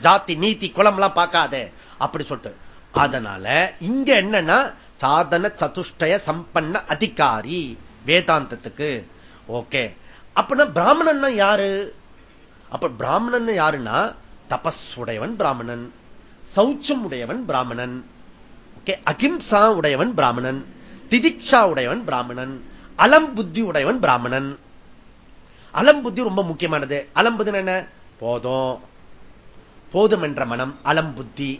ஜாதி நீதி குலம் எல்லாம் பார்க்காதே. அப்படி சொல்லிட்டு. அதனால இங்க என்னன்னா சாதன சதுஷ்டய சம்பன்ன அதிகாரி வேதாந்தத்துக்கு. ஓகே. அப்படின்னா பிராமணன் யாரு? அப்ப பிராமணன் யாருன்னா தபஸ் உடையவன் பிராமணன். சௌச்சம் உடையவன் பிராமணன். ஓகே. அகிம்சா உடையவன் பிராமணன். திதிக்ஷா உடையவன் பிராமணன். அலம் புத்தி உடையவன் பிராமணன். அலம் புத்தி ரொம்ப முக்கியமானது. அலம் புத்தி என்ன? போதும். போதும் என்ற மனம் அலம் புத்தி.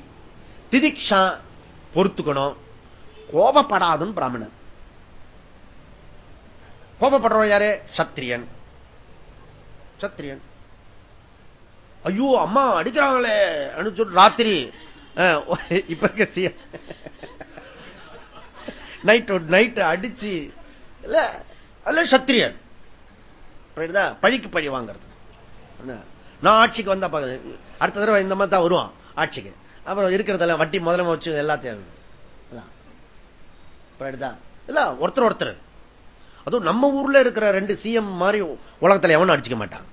திதிக்ஷா பொறுத்துக்கணும். கோபப்படாதும் பிராமணன். கோபப்படுறோம் யாரு? சத்திரியன். சத்திரியன். ஐயோ அம்மா அடிக்கிறாங்களே அனுப்பிச்சு ராத்திரி இப்ப இருக்க நைட் நைட் அடிச்சு இல்ல அல்ல சத்திரியன். பழிக்கு பழி வாங்கறது. நான் ஆட்சிக்கு வந்தா பாக்குறேன் அடுத்த தடவை இந்த மாதிரி தான் வருவான் ஆட்சிக்கு. அப்புறம் இருக்கிறதெல்லாம் வட்டி முதல்ல வச்சு எல்லாத்தையும் இல்ல ஒருத்தர் ஒருத்தர். அதுவும் நம்ம ஊர்ல இருக்கிற ரெண்டு சிஎம் மாதிரி உலகத்துல எவனும் அடிச்சுக்க மாட்டான்.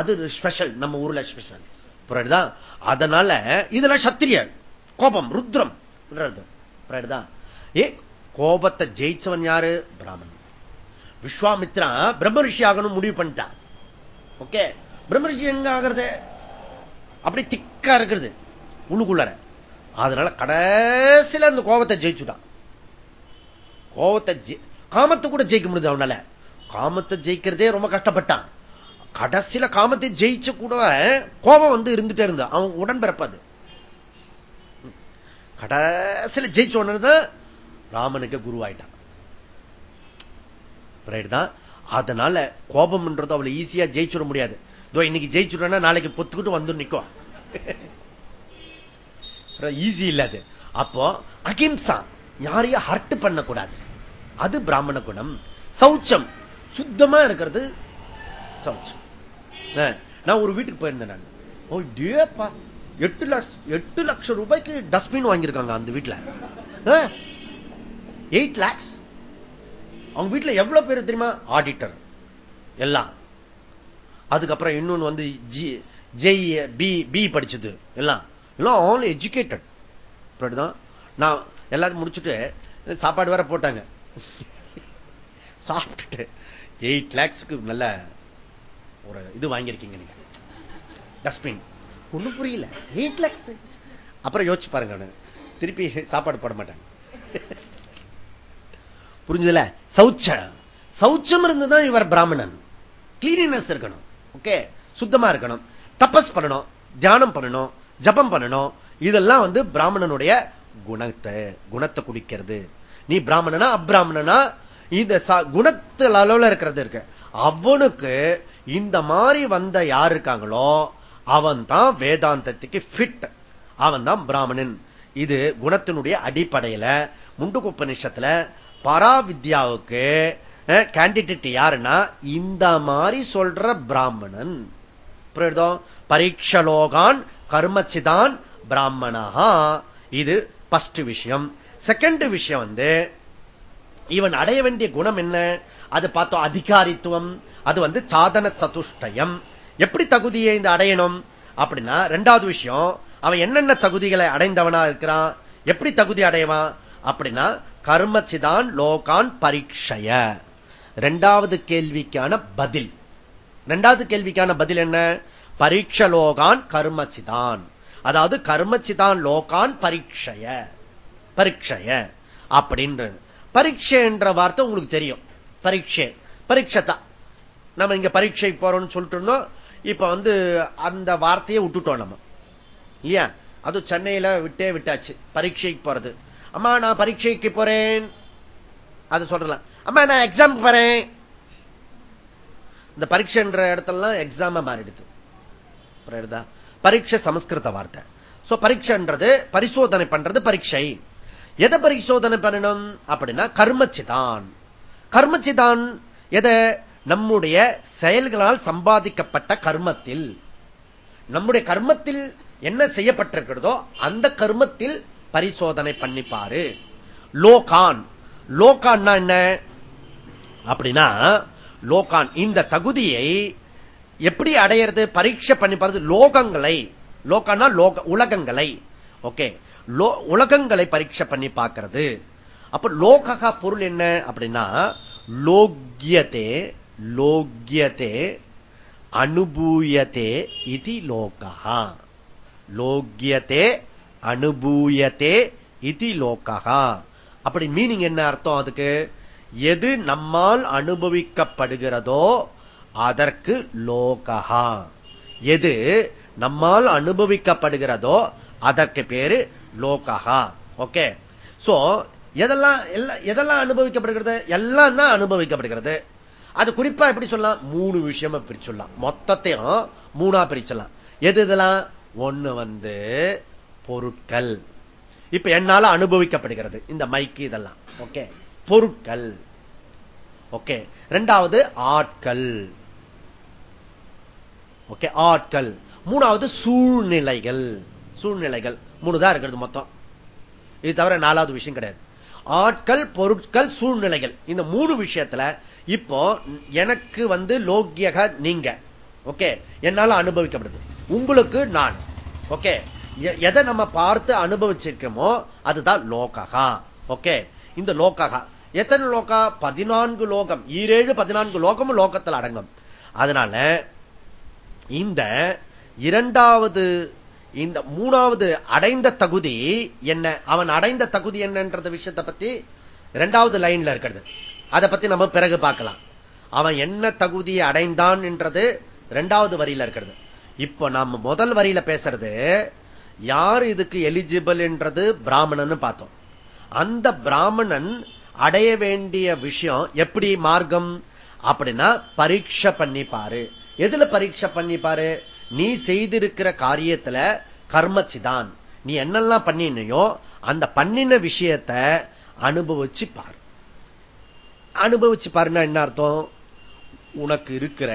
அது ஸ்பெஷல் நம்ம ஊர்ல ஸ்பெஷல் புரியுதா அதனால இதுல சத்திரியன் கோபம் ருத்ரம். புரியுதா ஏ கோபத்தை ஜெயிச்சவன் யாரு? பிராமணன். விஸ்வாமித்ரா பிரம்ம ரிஷி ஆகணும் முடிவு பண்ணிட்டான். ஓகே? பிரம்மரிஷி எங்க ஆகிறது? அப்படி திக்கா இருக்கிறது உள்ளுக்குள்ளற அதனால கடைசியில அந்த கோபத்தை ஜெயிச்சுட்டான் கோபத்தை காமத்தை கூட ஜெயிக்க முடியுது அவனால. காமத்தை ஜெயிக்கிறதே ரொம்ப கஷ்டப்பட்டான். கடைசியில காமத்தை ஜெயிச்ச கூட கோபம் வந்து இருந்துட்டே இருந்தா. அவன் உடன்பிறப்பாது கடைசியில ஜெயிச்ச உடனே ராமனுக்கு குருவாயிட்டான். தான்? அதனால கோபம்ன்றது அவளை ஈஸியா ஜெயிச்சுட முடியாது. இதோ இன்னைக்கு ஜெயிச்சுட்டா நாளைக்கு பொத்துக்கிட்டு வந்து நிற்கும் ஈஸி இல்லாது அப்போ அகிம்சா. யாரையும் ஹர்ட் பண்ணக்கூடாது. அது பிராமண குணம். சௌச்சம். சுத்தமா இருக்கிறது சௌச்சம். நான் ஒரு வீட்டுக்கு போயிருந்தேன் நான். ஓ எட்டு லட்சம் எட்டு லட்சம் ரூபாய்க்கு டஸ்ட்பின் வாங்கியிருக்காங்க அந்த வீட்டுல எயிட் லேக்ஸ் அவங்க வீட்டுல எவ்வளவு பேர் தெரியுமா? ஆடிட்டர் எல்லாம். அதுக்கப்புறம் இன்னொன்னு வந்து ஜெய் பி பி படிச்சது. எல்லாம். எல்லாம் ஆல் எஜுகேட்டட் அப்படிதான் நான் எல்லாத்தையும் முடிச்சுட்டு சாப்பாடு வேற போட்டாங்க. சாப்பிட்டுட்டு எயிட் லேக்ஸுக்கு நல்ல ஒரு இது வாங்கியிருக்கீங்க நீங்க. டஸ்ட்பின் ஒண்ணும் புரியல. எயிட் லேக்ஸ் அப்புறம் யோசிச்சு பாருங்க திருப்பி சாப்பாடு போட மாட்டாங்க. புரிஞ்சதுல? சௌச்சம். சௌச்சம் இருந்துதான் இவர் பிராமணன். கிளீனினஸ் இருக்கணும். ஓகே சுத்தமா இருக்கணும். தப்பஸ் பண்ணணும். தியானம் பண்ணணும். ஜபம் பண்ணணும். இதெல்லாம் வந்து பிராமணனுடைய குணத்தை குணத்தை குடிக்கிறது. நீ பிராமணனா அப்ராமணனா? இந்த குணத்து அளவுல இருக்கிறது இருக்கு. அவனுக்கு இந்த மாதிரி வந்த யார் இருக்காங்களோ அவன் தான் வேதாந்தத்துக்கு ஃபிட் அவன் தான் பிராமணன். இது குணத்தினுடைய அடிப்படையில முண்டுகுப்பநிஷத்துல பராவித்யாவுக்கு கேண்டிடேட் யாருன்னா இந்த மாதிரி சொல்ற பிராமணன். பரீட்சலோகான் கர்மச்சிதான் பிராமணா இது பஸ்ட் விஷயம். செகண்ட் விஷயம் வந்து இவன் அடைய வேண்டிய குணம் என்ன? அது பார்த்தோம் அதிகாரித்துவம். அது வந்து சாதன சதுஷ்டயம். எப்படி தகுதியை இந்த அடையணும்? அப்படின்னா ரெண்டாவது விஷயம் அவன் என்னென்ன தகுதிகளை அடைந்தவனா இருக்கிறான்? எப்படி தகுதி அடைவான்? அப்படின்னா கர்மசிதான் லோகான் பரீட்சைய. ரெண்டாவது கேள்விக்கான பதில். ரெண்டாவது கேள்விக்கான பதில் என்ன? பரீட்சலோகான் கர்மசிதான் அதாவது கர்மசிதான் லோகான் பரீட்சைய. பரீட்சைய. அப்படின்றது பரீட்சை என்ற வார்த்தை உங்களுக்கு தெரியும். பரீட்சை. பரீட்சத்தா நம்ம இங்க பரீட்சை போறோம்னு சொல்லிட்டு இருந்தோம். இப்ப வந்து அந்த வார்த்தையை விட்டுட்டோம் நம்ம. இல்லையா? அது சென்னையில விட்டே விட்டாச்சு. பரீட்சைக்கு போறது. அம்மா நான் பரீட்சைக்கு போறேன். அது சொல்றலாம். அம்மா நான் எக்ஸாம் போறேன் இந்த பரீட்சைன்ற இடத்தெல்லாம் எக்ஸாம மாறிடுது. பரீட்சை சமஸ்கிருத வார்த்தை. சோ பரீட்சைன்றது பரிசோதனை பண்றது பரீட்சை. எதை பரிசோதனை பண்ணணும்? அப்படின்னா கர்மச்சிதான். கர்மச்சிதான் எதை? நம்முடைய செயல்களால் சம்பாதிக்கப்பட்ட கர்மத்தில். நம்முடைய கர்மத்தில் என்ன செய்யப்பட்டிருக்கிறதோ அந்த கர்மத்தில் பரிசோதனை பண்ணிப்பாரு லோகான். லோகான்னா என்ன? அப்படின்னா லோகான் இந்த தகுதியை எப்படி அடையிறது? பரீட்சை பண்ணி பாருது லோகங்களை. லோகான்னா லோக உலகங்களை. ஓகே. உலகங்களை பரீட்சை பண்ணி பார்க்கிறது அப்ப லோகா பொருள் என்ன? அப்படின்னா லோக்கியதே லோக்கியத்தே அனுபூயத்தே இது லோகா லோக்கியத்தே அனுபூயத்தே இது லோகா அப்படி மீனிங் என்ன அர்த்தம் அதுக்கு? எது நம்மால் அனுபவிக்கப்படுகிறதோ அதற்கு லோகா எது நம்மால் அனுபவிக்கப்படுகிறதோ அதற்கு பேரு லோகா ஓகே? சோ எதெல்லாம் எதெல்லாம் அனுபவிக்கப்படுகிறது? எல்லாம் தான் அனுபவிக்கப்படுகிறது. அது குறிப்பா எப்படி சொல்லலாம்? மூணு விஷயமா பிரிச்சுடலாம். மொத்தத்தையும் மூணா பிரிச்சலாம் எது இதெல்லாம்? ஒண்ணு வந்து பொருட்கள். இப்ப என்னால அனுபவிக்கப்படுகிறது. இந்த மைக்கு இதெல்லாம். ஓகே பொருட்கள். ஓகே ரெண்டாவது ஆட்கள். ஓகே ஆட்கள். மூணாவது சூழ்நிலைகள். சூழ்நிலைகள். மூணு தான் இருக்கிறது மொத்தம். இது தவிர நாலாவது விஷயம் கிடையாது. ஆட்கள் பொருட்கள் சூழ்நிலைகள். இந்த மூணு விஷயத்துல இப்போ எனக்கு வந்து லோக்கியக நீங்க. ஓகே என்னால அனுபவிக்கப்படுது. உங்களுக்கு நான். ஓகே எதை நம்ம பார்த்து அனுபவிச்சிருக்கோமோ அதுதான் லோககா ஓகே? இந்த லோககா எத்தனை லோகா? பதினான்கு லோகம். ஈரேழு பதினான்கு லோகமும் லோகத்தில் அடங்கும். அதனால இந்த இரண்டாவது இந்த மூணாவது அடைந்த தகுதி என்ன? அவன் அடைந்த தகுதி என்னன்ற விஷயத்தை பத்தி இரண்டாவது லைன்ல இருக்கிறது. அதை பத்தி நம்ம பிறகு பார்க்கலாம். அவன் என்ன தகுதியை அடைந்தான் என்றது இரண்டாவது வரியில இருக்கிறது. இப்ப நம்ம முதல் வரியில பேசுறது யார் இதுக்கு எலிஜிபிள் என்றது பிராமணன் பார்த்தோம். அந்த பிராமணன் அடைய வேண்டிய விஷயம் எப்படி மார்க்கம்? அப்படின்னா பரீட்சை பண்ணி பாரு எதுல பரீட்சை பண்ணி பாரு நீ செய்திருக்கிற காரியத்துல கர்மச்சிதான். நீ என்னெல்லாம் பண்ணினையோ அந்த பண்ணின விஷயத்த அனுபவிச்சு பாரு அனுபவிச்சு பாருன்னா என்ன அர்த்தம்? உனக்கு இருக்கிற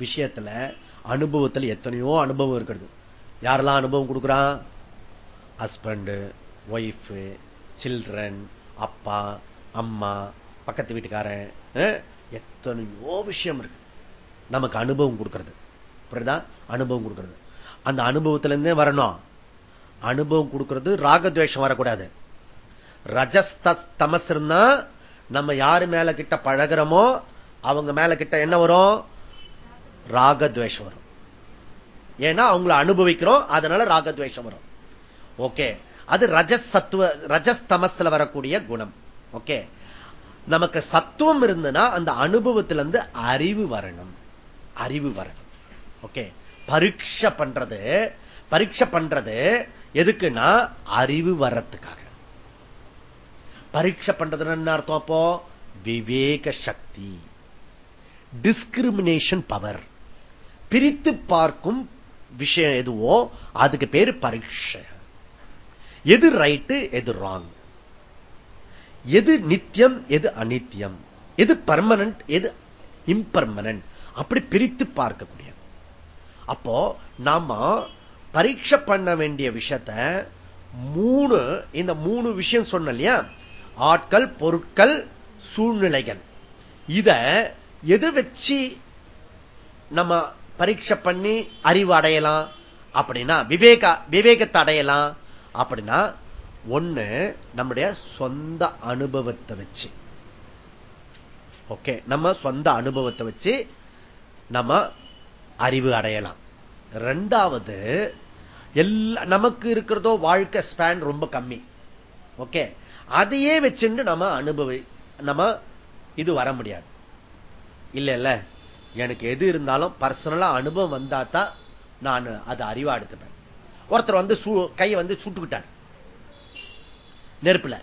விஷயத்துல அனுபவத்தில் எத்தனையோ அனுபவம் இருக்கிறது. யாரெல்லாம் அனுபவம் கொடுக்குறான்? ஹஸ்பண்ட் ஒய்ஃப் சில்ட்ரன் அப்பா அம்மா பக்கத்து வீட்டுக்காரன் எத்தனையோ விஷயம் இருக்கு. நமக்கு அனுபவம் கொடுக்கிறது. புரியுதா? அனுபவம் கொடுக்கிறது. அந்த அனுபவத்துல இருந்தே வரணும். அனுபவம் கொடுக்கிறது ராகத்வேஷம் வரக்கூடாது. ரஜஸ்தமஸ் இருந்தா நம்ம யாரு மேல கிட்ட பழகிறோமோ அவங்க மேல கிட்ட என்ன வரும்? ராகத்வேஷம் வரும். ஏன்னா அவங்களை அனுபவிக்கிறோம் அதனால ராகத்வேஷம் வரும். ஓகே. அது ரஜசத்துவ ரஜஸ்தமஸ்ல வரக்கூடிய குணம். ஓகே. நமக்கு சத்துவம் இருந்ததுன்னா அந்த அனுபவத்திலிருந்து அறிவு வரணும். அறிவு வரணும். ஓகே. பரீட்சை பண்றது பரீட்சை பண்றது எதுக்குன்னா அறிவு வர்றதுக்காக. பரீட்சை பண்றதுன்னு என்ன அர்த்தம் அப்போ? விவேக சக்தி. டிஸ்கிரிமினேஷன் பவர் பிரித்து பார்க்கும் விஷயம் எதுவோ அதுக்கு பேரு பரீட்சை. எது ரைட்டு எது ராங் எது நித்தியம் எது அனித்தியம் எது பர்மனன்ட் எது இம்பர்மனன்ட் அப்படி பிரித்து பார்க்கக்கூடிய அப்போ நாம பரீட்சை பண்ண வேண்டிய விஷயத்த மூணு இந்த மூணு விஷயம் சொன்ன இல்லையா? ஆட்கள் பொருட்கள் சூழ்நிலைகள். இத எது வச்சு நம்ம பரீட்சை பண்ணி அறிவு அடையலாம் அப்படின்னா விவேக விவேகத்தை அடையலாம். அப்படின்னா ஒண்ணு நம்முடைய சொந்த அனுபவத்தை வச்சு. ஓகே நம்ம சொந்த அனுபவத்தை வச்சு நம்ம அறிவு அடையலாம். ரெண்டாவது எல்லா நமக்கு இருக்கிறதோ வாழ்க்கை ஸ்பேன் ரொம்ப கம்மி. ஓகே அதையே வச்சுட்டு நம்ம அனுபவி நம்ம இது வர முடியாது. இல்ல இல்ல எனக்கு எது இருந்தாலும் பர்சனலா அனுபவம் வந்தா தான் நான் அதை அறிவா எடுத்துப்பேன். ஒருத்தர் வந்து கையை வந்து சுட்டுக்கிட்டார். நெருப்புல.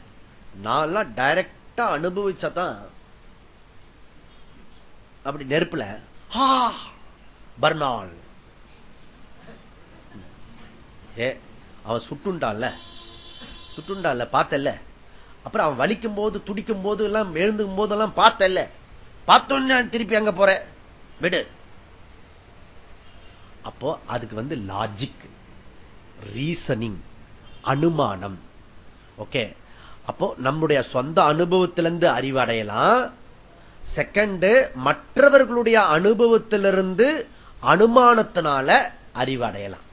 நான்லாம் டைரக்டா அனுபவிச்சாதான் அப்படி நெருப்புல பர்னால் ஏ அவன் சுட்டுண்டான்ல. சுட்டுண்டான்ல பார்த்தல்ல. அப்புறம் அவன் வலிக்கும் போது துடிக்கும் போது எல்லாம் எழுந்துக்கும் போதெல்லாம் பார்த்தல்ல. பார்த்தோன்னு திருப்பி அங்க போறேன். விடு. அப்போ அதுக்கு வந்து லாஜிக் ரீசனிங் அனுமானம். ஓகே அப்போ நம்முடைய சொந்த அனுபவத்திலிருந்து அறிவடையலாம். செகண்ட் மற்றவர்களுடைய அனுபவத்திலிருந்து அனுமானத்தினால அறிவடையலாம்.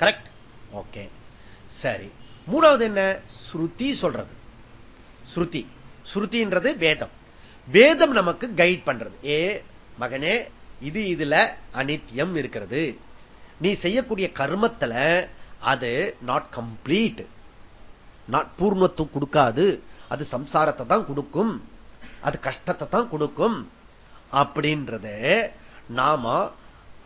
கரெக்ட் ஓகே சரி. மூணாவது என்ன? ஸ்ருதி சொல்றது. ஸ்ருதி. ஸ்ருதின்றது வேதம். வேதம் நமக்கு கைட் பண்றது. ஏ மகனே இது இதுல அனித்தியம் இருக்கிறது. நீ செய்யக்கூடிய கர்மத்துல அது நாட் கம்ப்ளீட் நாட் பூர்ணத்து கொடுக்காது. அது சம்சாரத்தை தான் கொடுக்கும். அது கஷ்டத்தை தான் கொடுக்கும். அப்படின்றத நாம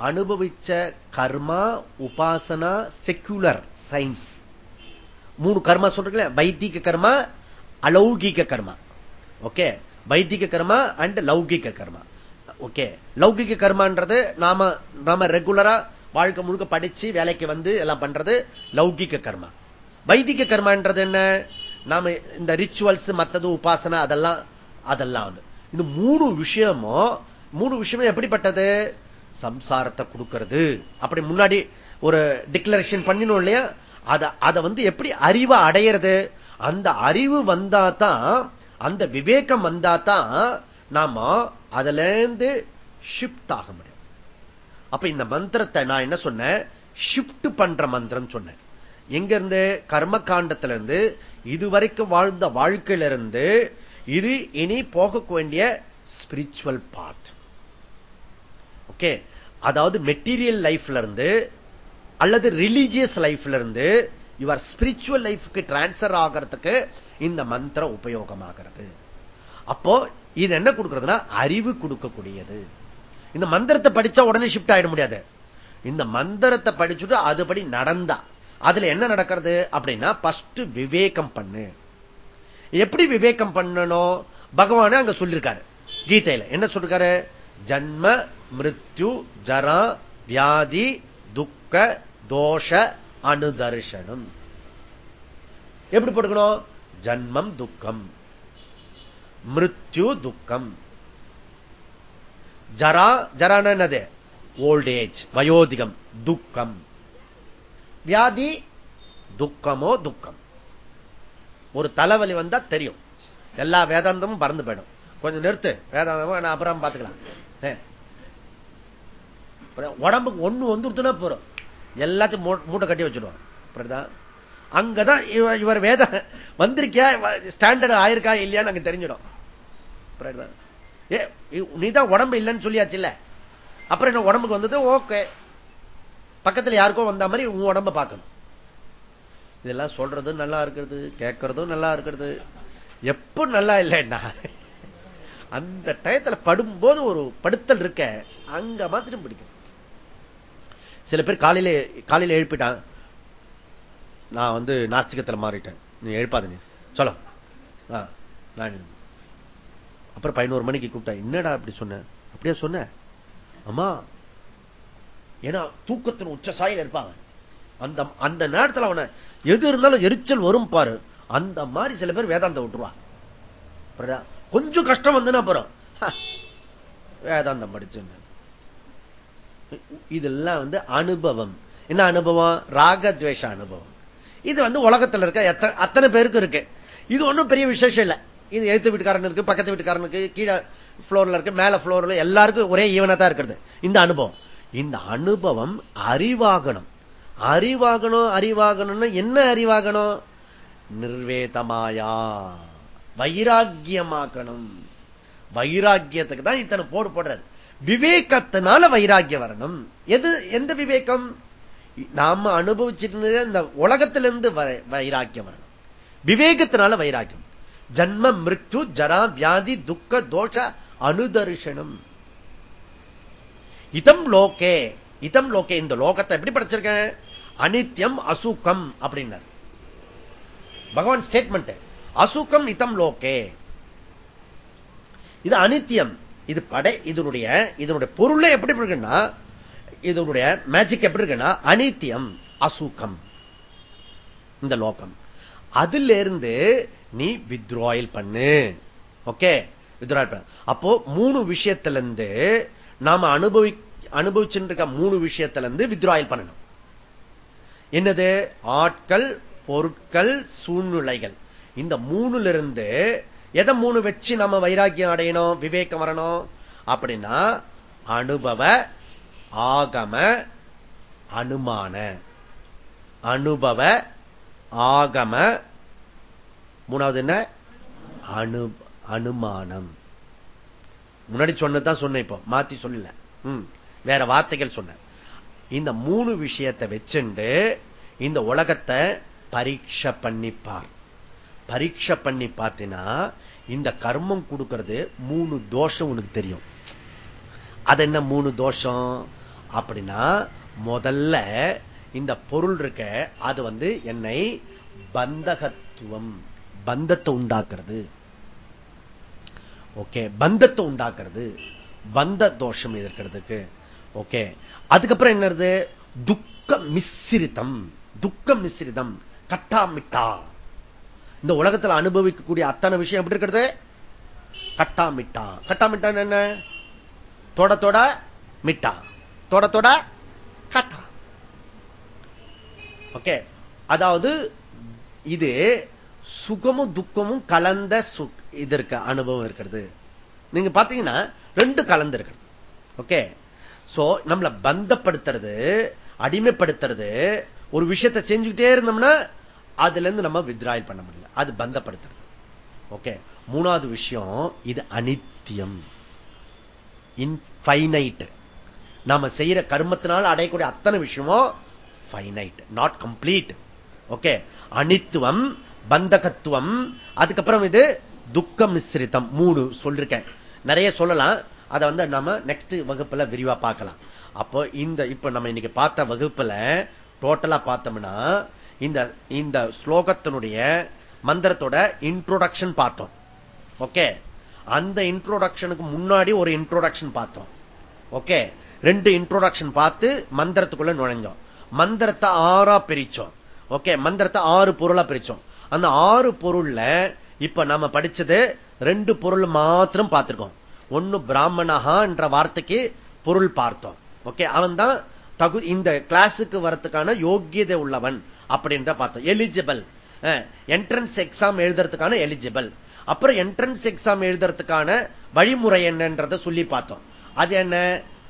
அனுபவிச்ச கர்மா உபாசனா செக்குலர் சயின்ஸ் மூணு கர்மா சொல்றீங்களே? வைத்திக கர்மா அலௌகிக கர்மா. ஓகே வைத்திக கர்மா அண்ட் லௌகிக கர்மா. ஓகே லௌகிக கர்மான்றது நாம நாம ரெகுலரா வாழ்க்கை முழுக்க படிச்சு வேலைக்கு வந்து எல்லாம் பண்றது லௌகிக கர்மா. வைதிக கர்மான்றது என்ன? நாம இந்த ரிச்சுவல்ஸ் மத்தது உபாசனை அதெல்லாம் அதெல்லாம் வந்து. இந்த மூணு விஷயமும் மூணு விஷயமும் எப்படிப்பட்டது? சம்சாரத்தை கொடுக்கிறது. அப்படி முன்னாடி ஒரு டிக்ளரேஷன் பண்ணினோம் இல்லையா? அதை வந்து எப்படி அறிவை அடையிறது? அந்த அறிவு வந்தா தான் அந்த விவேகம் வந்தா தான் நாம அதுல இருந்து ஷிப்ட் ஆக முடியும். அப்ப இந்த மந்திரத்தை நான் என்ன சொன்னேன்? ஷிப்ட் பண்ற மந்திரம் சொன்னேன். எங்க இருந்து கர்ம காண்டத்திலிருந்து இதுவரைக்கும் வாழ்ந்த வாழ்க்கையில இருந்து இது இனி போக வேண்டிய ஸ்பிரிச்சுவல் பாத் ஓகே அதாவது மெட்டீரியல் லைஃப்ல இருந்து அல்லது ரிலீஜியஸ் லைஃப்ல இருந்து யுவர் ஸ்பிரிச்சுவல் லைஃப்க்கு டிரான்ஸ்பர் ஆகிறதுக்கு இந்த மந்திரம் உபயோகமாகிறது. அப்போ இது என்ன கொடுக்கிறதுனா அறிவு கொடுக்கக்கூடியது. இந்த மந்திரத்தை படிச்சா உடனே ஷிப்ட் ஆயிட முடியாது. இந்த மந்திரத்தை படிச்சுட்டு அதுபடி நடந்தா அதுல என்ன நடக்கிறது அப்படின்னா பஸ்ட் விவேகம் பண்ணு. எப்படி விவேகம் பண்ணணும் பகவான அங்க சொல்லிருக்காரு. கீதையில என்ன சொல்லிருக்காரு? ஜன்ம மிருத்யு ஜரா வியாதி துக்க தோஷ அனுதர்ஷனம். எப்படி போட்டுக்கணும்? ஜன்மம் துக்கம். மிருத்யு துக்கம் ஜரா ஜரான என்னது ஓல்ட் ஏஜ் வயோதிகம் துக்கம் வியாதி துக்கமோ துக்கம் ஒரு தலைவலி வந்தா தெரியும். எல்லா வேதாந்தமும் பறந்து போயிடும். கொஞ்சம் நிறுத்து. வேதாந்தமும் அப்புறம் பார்த்துக்கலாம். உடம்புக்கு ஒண்ணு வந்துருத்துனா போறோம் எல்லாத்தையும் மூட்டை கட்டி வச்சிருவான் அங்கதான் இவர் வேத வந்திருக்கியா ஸ்டாண்டர்ட் ஆயிருக்கா இல்லையான்னு அங்க தெரிஞ்சிடும். ஏ நீதான் உடம்பு இல்லைன்னு சொல்லியாச்சு இல்ல? அப்புறம் என்ன உடம்புக்கு வந்தது ஓகே. பக்கத்துல யாருக்கோ வந்த மாதிரி உன் உடம்ப பார்க்கணும். இதெல்லாம் சொல்றதும் நல்லா இருக்கிறது கேட்கறதும் நல்லா இருக்கிறது. எப்ப நல்லா இல்லைன்னா அந்த டயத்துல படும்போது ஒரு படுத்தல் இருக்க அங்க மாத்திரம் பிடிக்கும். சில பேர் காலையில காலையில எழுப்பிட்டான் நான் வந்து நாஸ்திகத்தில் மாறிட்டேன். நீ எழுப்பாத நீ. சொல்ல. நான் அப்புறம் பதினோரு மணிக்கு கூப்பிட்டேன் என்னடா அப்படி சொன்ன? அப்படியே சொன்ன. அம்மா ஏன்னா தூக்கத்தின் உச்ச சாயில் இருப்பாங்க. அந்த அந்த நேரத்தில் அவனை எது இருந்தாலும் எரிச்சல் வரும் பாரு. அந்த மாதிரி சில பேர் வேதாந்த விட்டுருவா. கொஞ்சம் கஷ்டம் வந்துன்னா அப்புறம் வேதாந்தம் படிச்சு இதெல்லாம் வந்து அனுபவம். என்ன அனுபவம்? ராகத்வேஷ அனுபவம். இது வந்து உலகத்தில் இருக்க அத்தனை பேருக்கு இருக்கு. இது ஒன்றும் பெரிய விசேஷம் இல்லை. இது எழுத்து வீட்டுக்காரன் இருக்கு பக்கத்து வீட்டுக்காரனுக்கு கீழே புளோர்ல இருக்கு மேல புளோர்ல எல்லாருக்கும் ஒரே ஈவனா தான் இருக்கிறது. இந்த அனுபவம். இந்த அனுபவம் அறிவாகணும் அறிவாகணும் அறிவாகணும்னு என்ன அறிவாகணும் நிர்வேதமாயா. வைராக்கியமாக்கணும். வைராக்கியத்துக்கு தான் இத்தனை போடு போடுறாரு. விவேகத்தினால வைராக்கியம் வரணும். எது எந்த விவேகம்? நாம அனுபவிச்சிட்டு இந்த உலகத்திலிருந்து வைராக்கியம் வரணும். விவேகத்தினால வைராக்கியம். ஜன்ம மிருத்யு ஜரா வியாதி துக்க தோஷ அனுதர்ஷனம். இதம் லோகே இதம் லோகே இந்த லோகத்தை எப்படி படிச்சிருக்கேன் அனித்யம் அசுக்கம் அப்படின்னார். பகவான் ஸ்டேட்மெண்ட் அசுக்கம் இதம் லோகே. இது அனித்தியம் இது படை இதனுடைய இதனுடைய பொருளை எப்படி இருக்குன்னா இதனுடைய மேஜிக் எப்படி இருக்குன்னா அனித்தியம் அசுக்கம். இந்த லோகம். அதுல இருந்து நீ வித்ராயில் பண்ணு. ஓகே வித்ராயில் பண்ண. அப்போ மூணு விஷயத்துல இருந்து நாம அனுபவி அனுபவிச்சுட்டு இருக்க மூணு விஷயத்துல இருந்து வித்ராயில் பண்ணணும். என்னது? ஆட்கள் பொருட்கள் சூழ்நிலைகள். இந்த மூணுல இருந்து எதை மூணு வச்சு நம்ம வைராக்கியம் அடையணும் விவேகம் வரணும்? அப்படின்னா அனுபவ ஆகம அனுமான. அனுபவ ஆகம மூணாவது என்ன? அனு அனுமானம். முன்னாடி சொன்னதான் சொன்னேன் இப்போ மாத்தி சொல்லல. வேற வார்த்தைகள் சொன்ன இந்த மூணு விஷயத்தை வச்சுண்டு இந்த உலகத்தை பரீட்சை பண்ணிப்பார் பரீட்சை பண்ணி பார்த்தீங்கன்னா இந்த கர்மம் கொடுக்கிறது மூணு தோஷம் உனக்கு தெரியும். அது என்ன மூணு தோஷம்? அப்படின்னா முதல்ல இந்த பொருள் இருக்க அது வந்து என்னை பந்தகத்துவம் பந்தத்தை உண்டாக்குறது. ஓகே பந்தத்தை உண்டாக்குறது. பந்த தோஷம் எதிர்க்கிறதுக்கு. ஓகே அதுக்கப்புறம் என்னது துக்க மிஸ்ரிதம் துக்க மிஸ்ரிதம் கட்டாமிட்டா இந்த உலகத்தில் அனுபவிக்கக்கூடிய அத்தனை விஷயம் எப்படி இருக்கிறது? கட்டாமிட்டா கட்டாமிட்டா என்ன? தொட தொட மிட்டா. தொட தொட கட்டா. ஓகே அதாவது இது சுகமும் துக்கமும் கலந்த இது இருக்க அனுபவம் இருக்கிறது. நீங்க பாத்தீங்கன்னா ரெண்டு கலந்து இருக்கிறது. ஓகே சோ நம்மளை பந்தப்படுத்துறது அடிமைப்படுத்துறது ஒரு விஷயத்தை செஞ்சுக்கிட்டே இருந்தோம்னா அதுல இருந்து நம்ம வித்ராயல் பண்ண முடியல. அது பந்தப்படுத்துறது. ஓகே மூணாவது விஷயம் இது அனித்தியம். இன்ஃபைனைட் நாம செய்யற கர்மத்தினால் அடையக்கூடிய அத்தனை விஷயமும் ஃபைனைட் நாட் கம்ப்ளீட் ஓகே அனித்துவம் பந்தகத்துவம் அதுக்கப்புறம் இது துக்க மிஸ்ரிதம் மூணு சொல்லிருக்கேன். நிறைய சொல்லலாம். அதை வந்து நம்ம நெக்ஸ்ட் வகுப்புல விரிவா பார்க்கலாம். அப்போ இந்த இப்ப நம்ம இன்னைக்கு பார்த்த வகுப்புல டோட்டலா பார்த்தோம்னா இந்த இந்த ஸ்லோகத்தினுடைய மந்திரத்தோட இன்ட்ரோடக்ஷன் பார்த்தோம். ஓகே அந்த இன்ட்ரோடக்ஷனுக்கு முன்னாடி ஒரு இன்ட்ரோடக்ஷன் பார்த்தோம். ஓகே ரெண்டு இன்ட்ரோடக்ஷன் பார்த்து மந்திரத்துக்குள்ள நுழைஞ்சோம். மந்திரத்தை ஆறா பிரிச்சோம். ஓகே மந்திரத்தை ஆறு பொருளா பிரிச்சோம். அந்த ஆறு பொருள்ல இப்ப நாம படிச்சது ரெண்டு பொருள் மாத்திரம் பார்த்திருக்கோம். ஒன்னு பிராமணஹா என்ற வார்த்தைக்கு பொருள் பார்த்தோம். ஓகே அவன் தான் தகு இந்த கிளாஸுக்கு வரத்துக்கான யோக்கியதை உள்ளவன் அப்படின்ற பார்த்தோம். எலிஜிபிள் என்ட்ரன்ஸ் எக்ஸாம் எழுதுறதுக்கான எலிஜிபிள் அப்புறம் என்ட்ரன்ஸ் எக்ஸாம் எழுதுறதுக்கான வழிமுறை என்னன்றத சொல்லி பார்த்தோம். அது என்ன?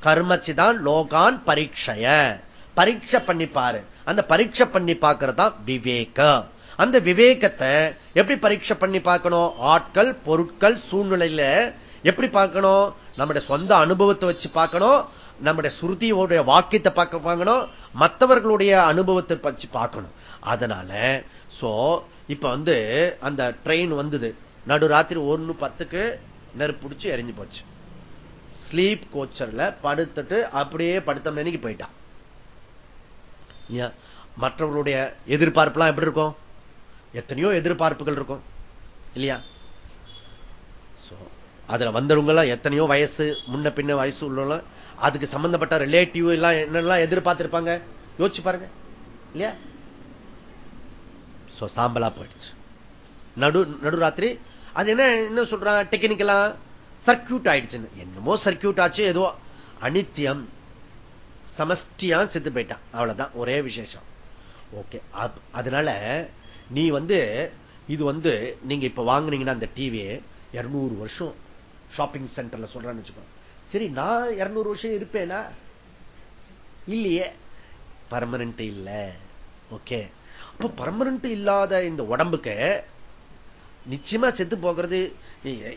கர்மச்சிதான் லோகான் பரீட்சைய. பரீட்சை பண்ணி பாரு. அந்த பரீட்சை பண்ணி பார்க்கறதா விவேக அந்த விவேகத்தை எப்படி பரீட்சை பண்ணி பார்க்கணும்? ஆட்கள் பொருட்கள் சூழ்நிலையில எப்படி பார்க்கணும்? நம்முடைய சொந்த அனுபவத்தை வச்சு பார்க்கணும். நம்முடைய சுருதியோடைய வாக்கியத்தை பார்க்க பார்க்கணும். மற்றவர்களுடைய அனுபவத்தை வச்சு பார்க்கணும். அதனால சோ இப்ப வந்து அந்த ட்ரெயின் வந்தது. நடுராத்திரி ஒன்னு பத்துக்கு நெருப்பிடிச்சு எரிஞ்சு போச்சு. ஸ்லீப் கோச்சர்ல படுத்துட்டு அப்படியே படுத்த மணிக்கு போயிட்டான். மற்றவர்களுடைய எதிர்பார்ப்புலாம் எப்படி இருக்கும்? எத்தனையோ எதிர்பார்ப்புகள் இருக்கும். இல்லையா? அதுல வந்தவங்க எல்லாம் எத்தனையோ வயசு முன்ன பின்ன வயசு உள்ள அதுக்கு சம்பந்தப்பட்ட ரிலேட்டிவ் எல்லாம் என்னெல்லாம் எதிர்பார்த்திருப்பாங்க? யோசிச்சு பாருங்க. இல்லையா? சாம்பலா போயிடுச்சு. நடு நடுராத்திரி அது என்ன என்ன சொல்றான் டெக்னிக்கலாம் சர்க்கியூட் ஆயிடுச்சுன்னு. என்னமோ சர்க்கியூட் ஆச்சு ஏதோ அனித்தியம் சமஷ்டியா செத்து போயிட்டான் அவ்வளவுதான் ஒரே விசேஷம். ஓகே அதனால நீ வந்து இது வந்து நீங்க இப்ப வாங்கினீங்கன்னா அந்த டிவி இருநூறு வருஷம் ஷாப்பிங் சென்டர்ல சொல்றேன்னு வச்சுக்கோ சரி நான் இருநூறு வருஷம் இருப்பேனா? இல்லையே. பர்மனன்ட் இல்ல. ஓகே. அப்ப பர்மனன்ட் இல்லாத இந்த உடம்புக்கு நிச்சயமா செத்து போகிறது.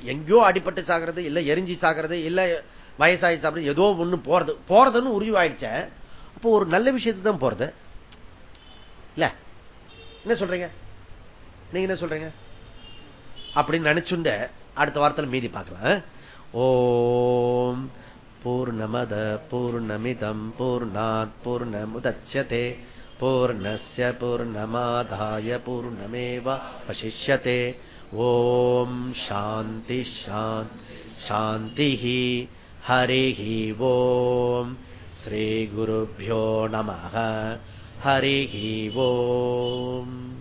எங்கேயோ அடிப்பட்டு சாகிறது இல்ல எரிஞ்சி சாகிறது இல்ல வயசாகி சாப்பிடுறது ஏதோ ஒண்ணு போறது. போறதுன்னு உருவாயிடுச்ச அப்போ ஒரு நல்ல விஷயத்துக்கு தான் போறது. இல்ல. என்ன சொல்றீங்க? நீங்க என்ன சொல்றீங்க? அப்படின்னு நினைச்சுண்ட அடுத்த வாரத்தில் மீதி பார்க்கலாம். ஓம் பூர்ணமத பூர்ணமிதம் பூர்ணாத் பூர்ணமுதட்சதே பூர்ணஸ்ய பூர்ணமாதாய பூர்ணமேவ வசிஷ்யதே. ஓம் சாந்தி சாந்தி ஹரி ஓம். ஸ்ரீகுருப்போ நம ஹரி ஓம்.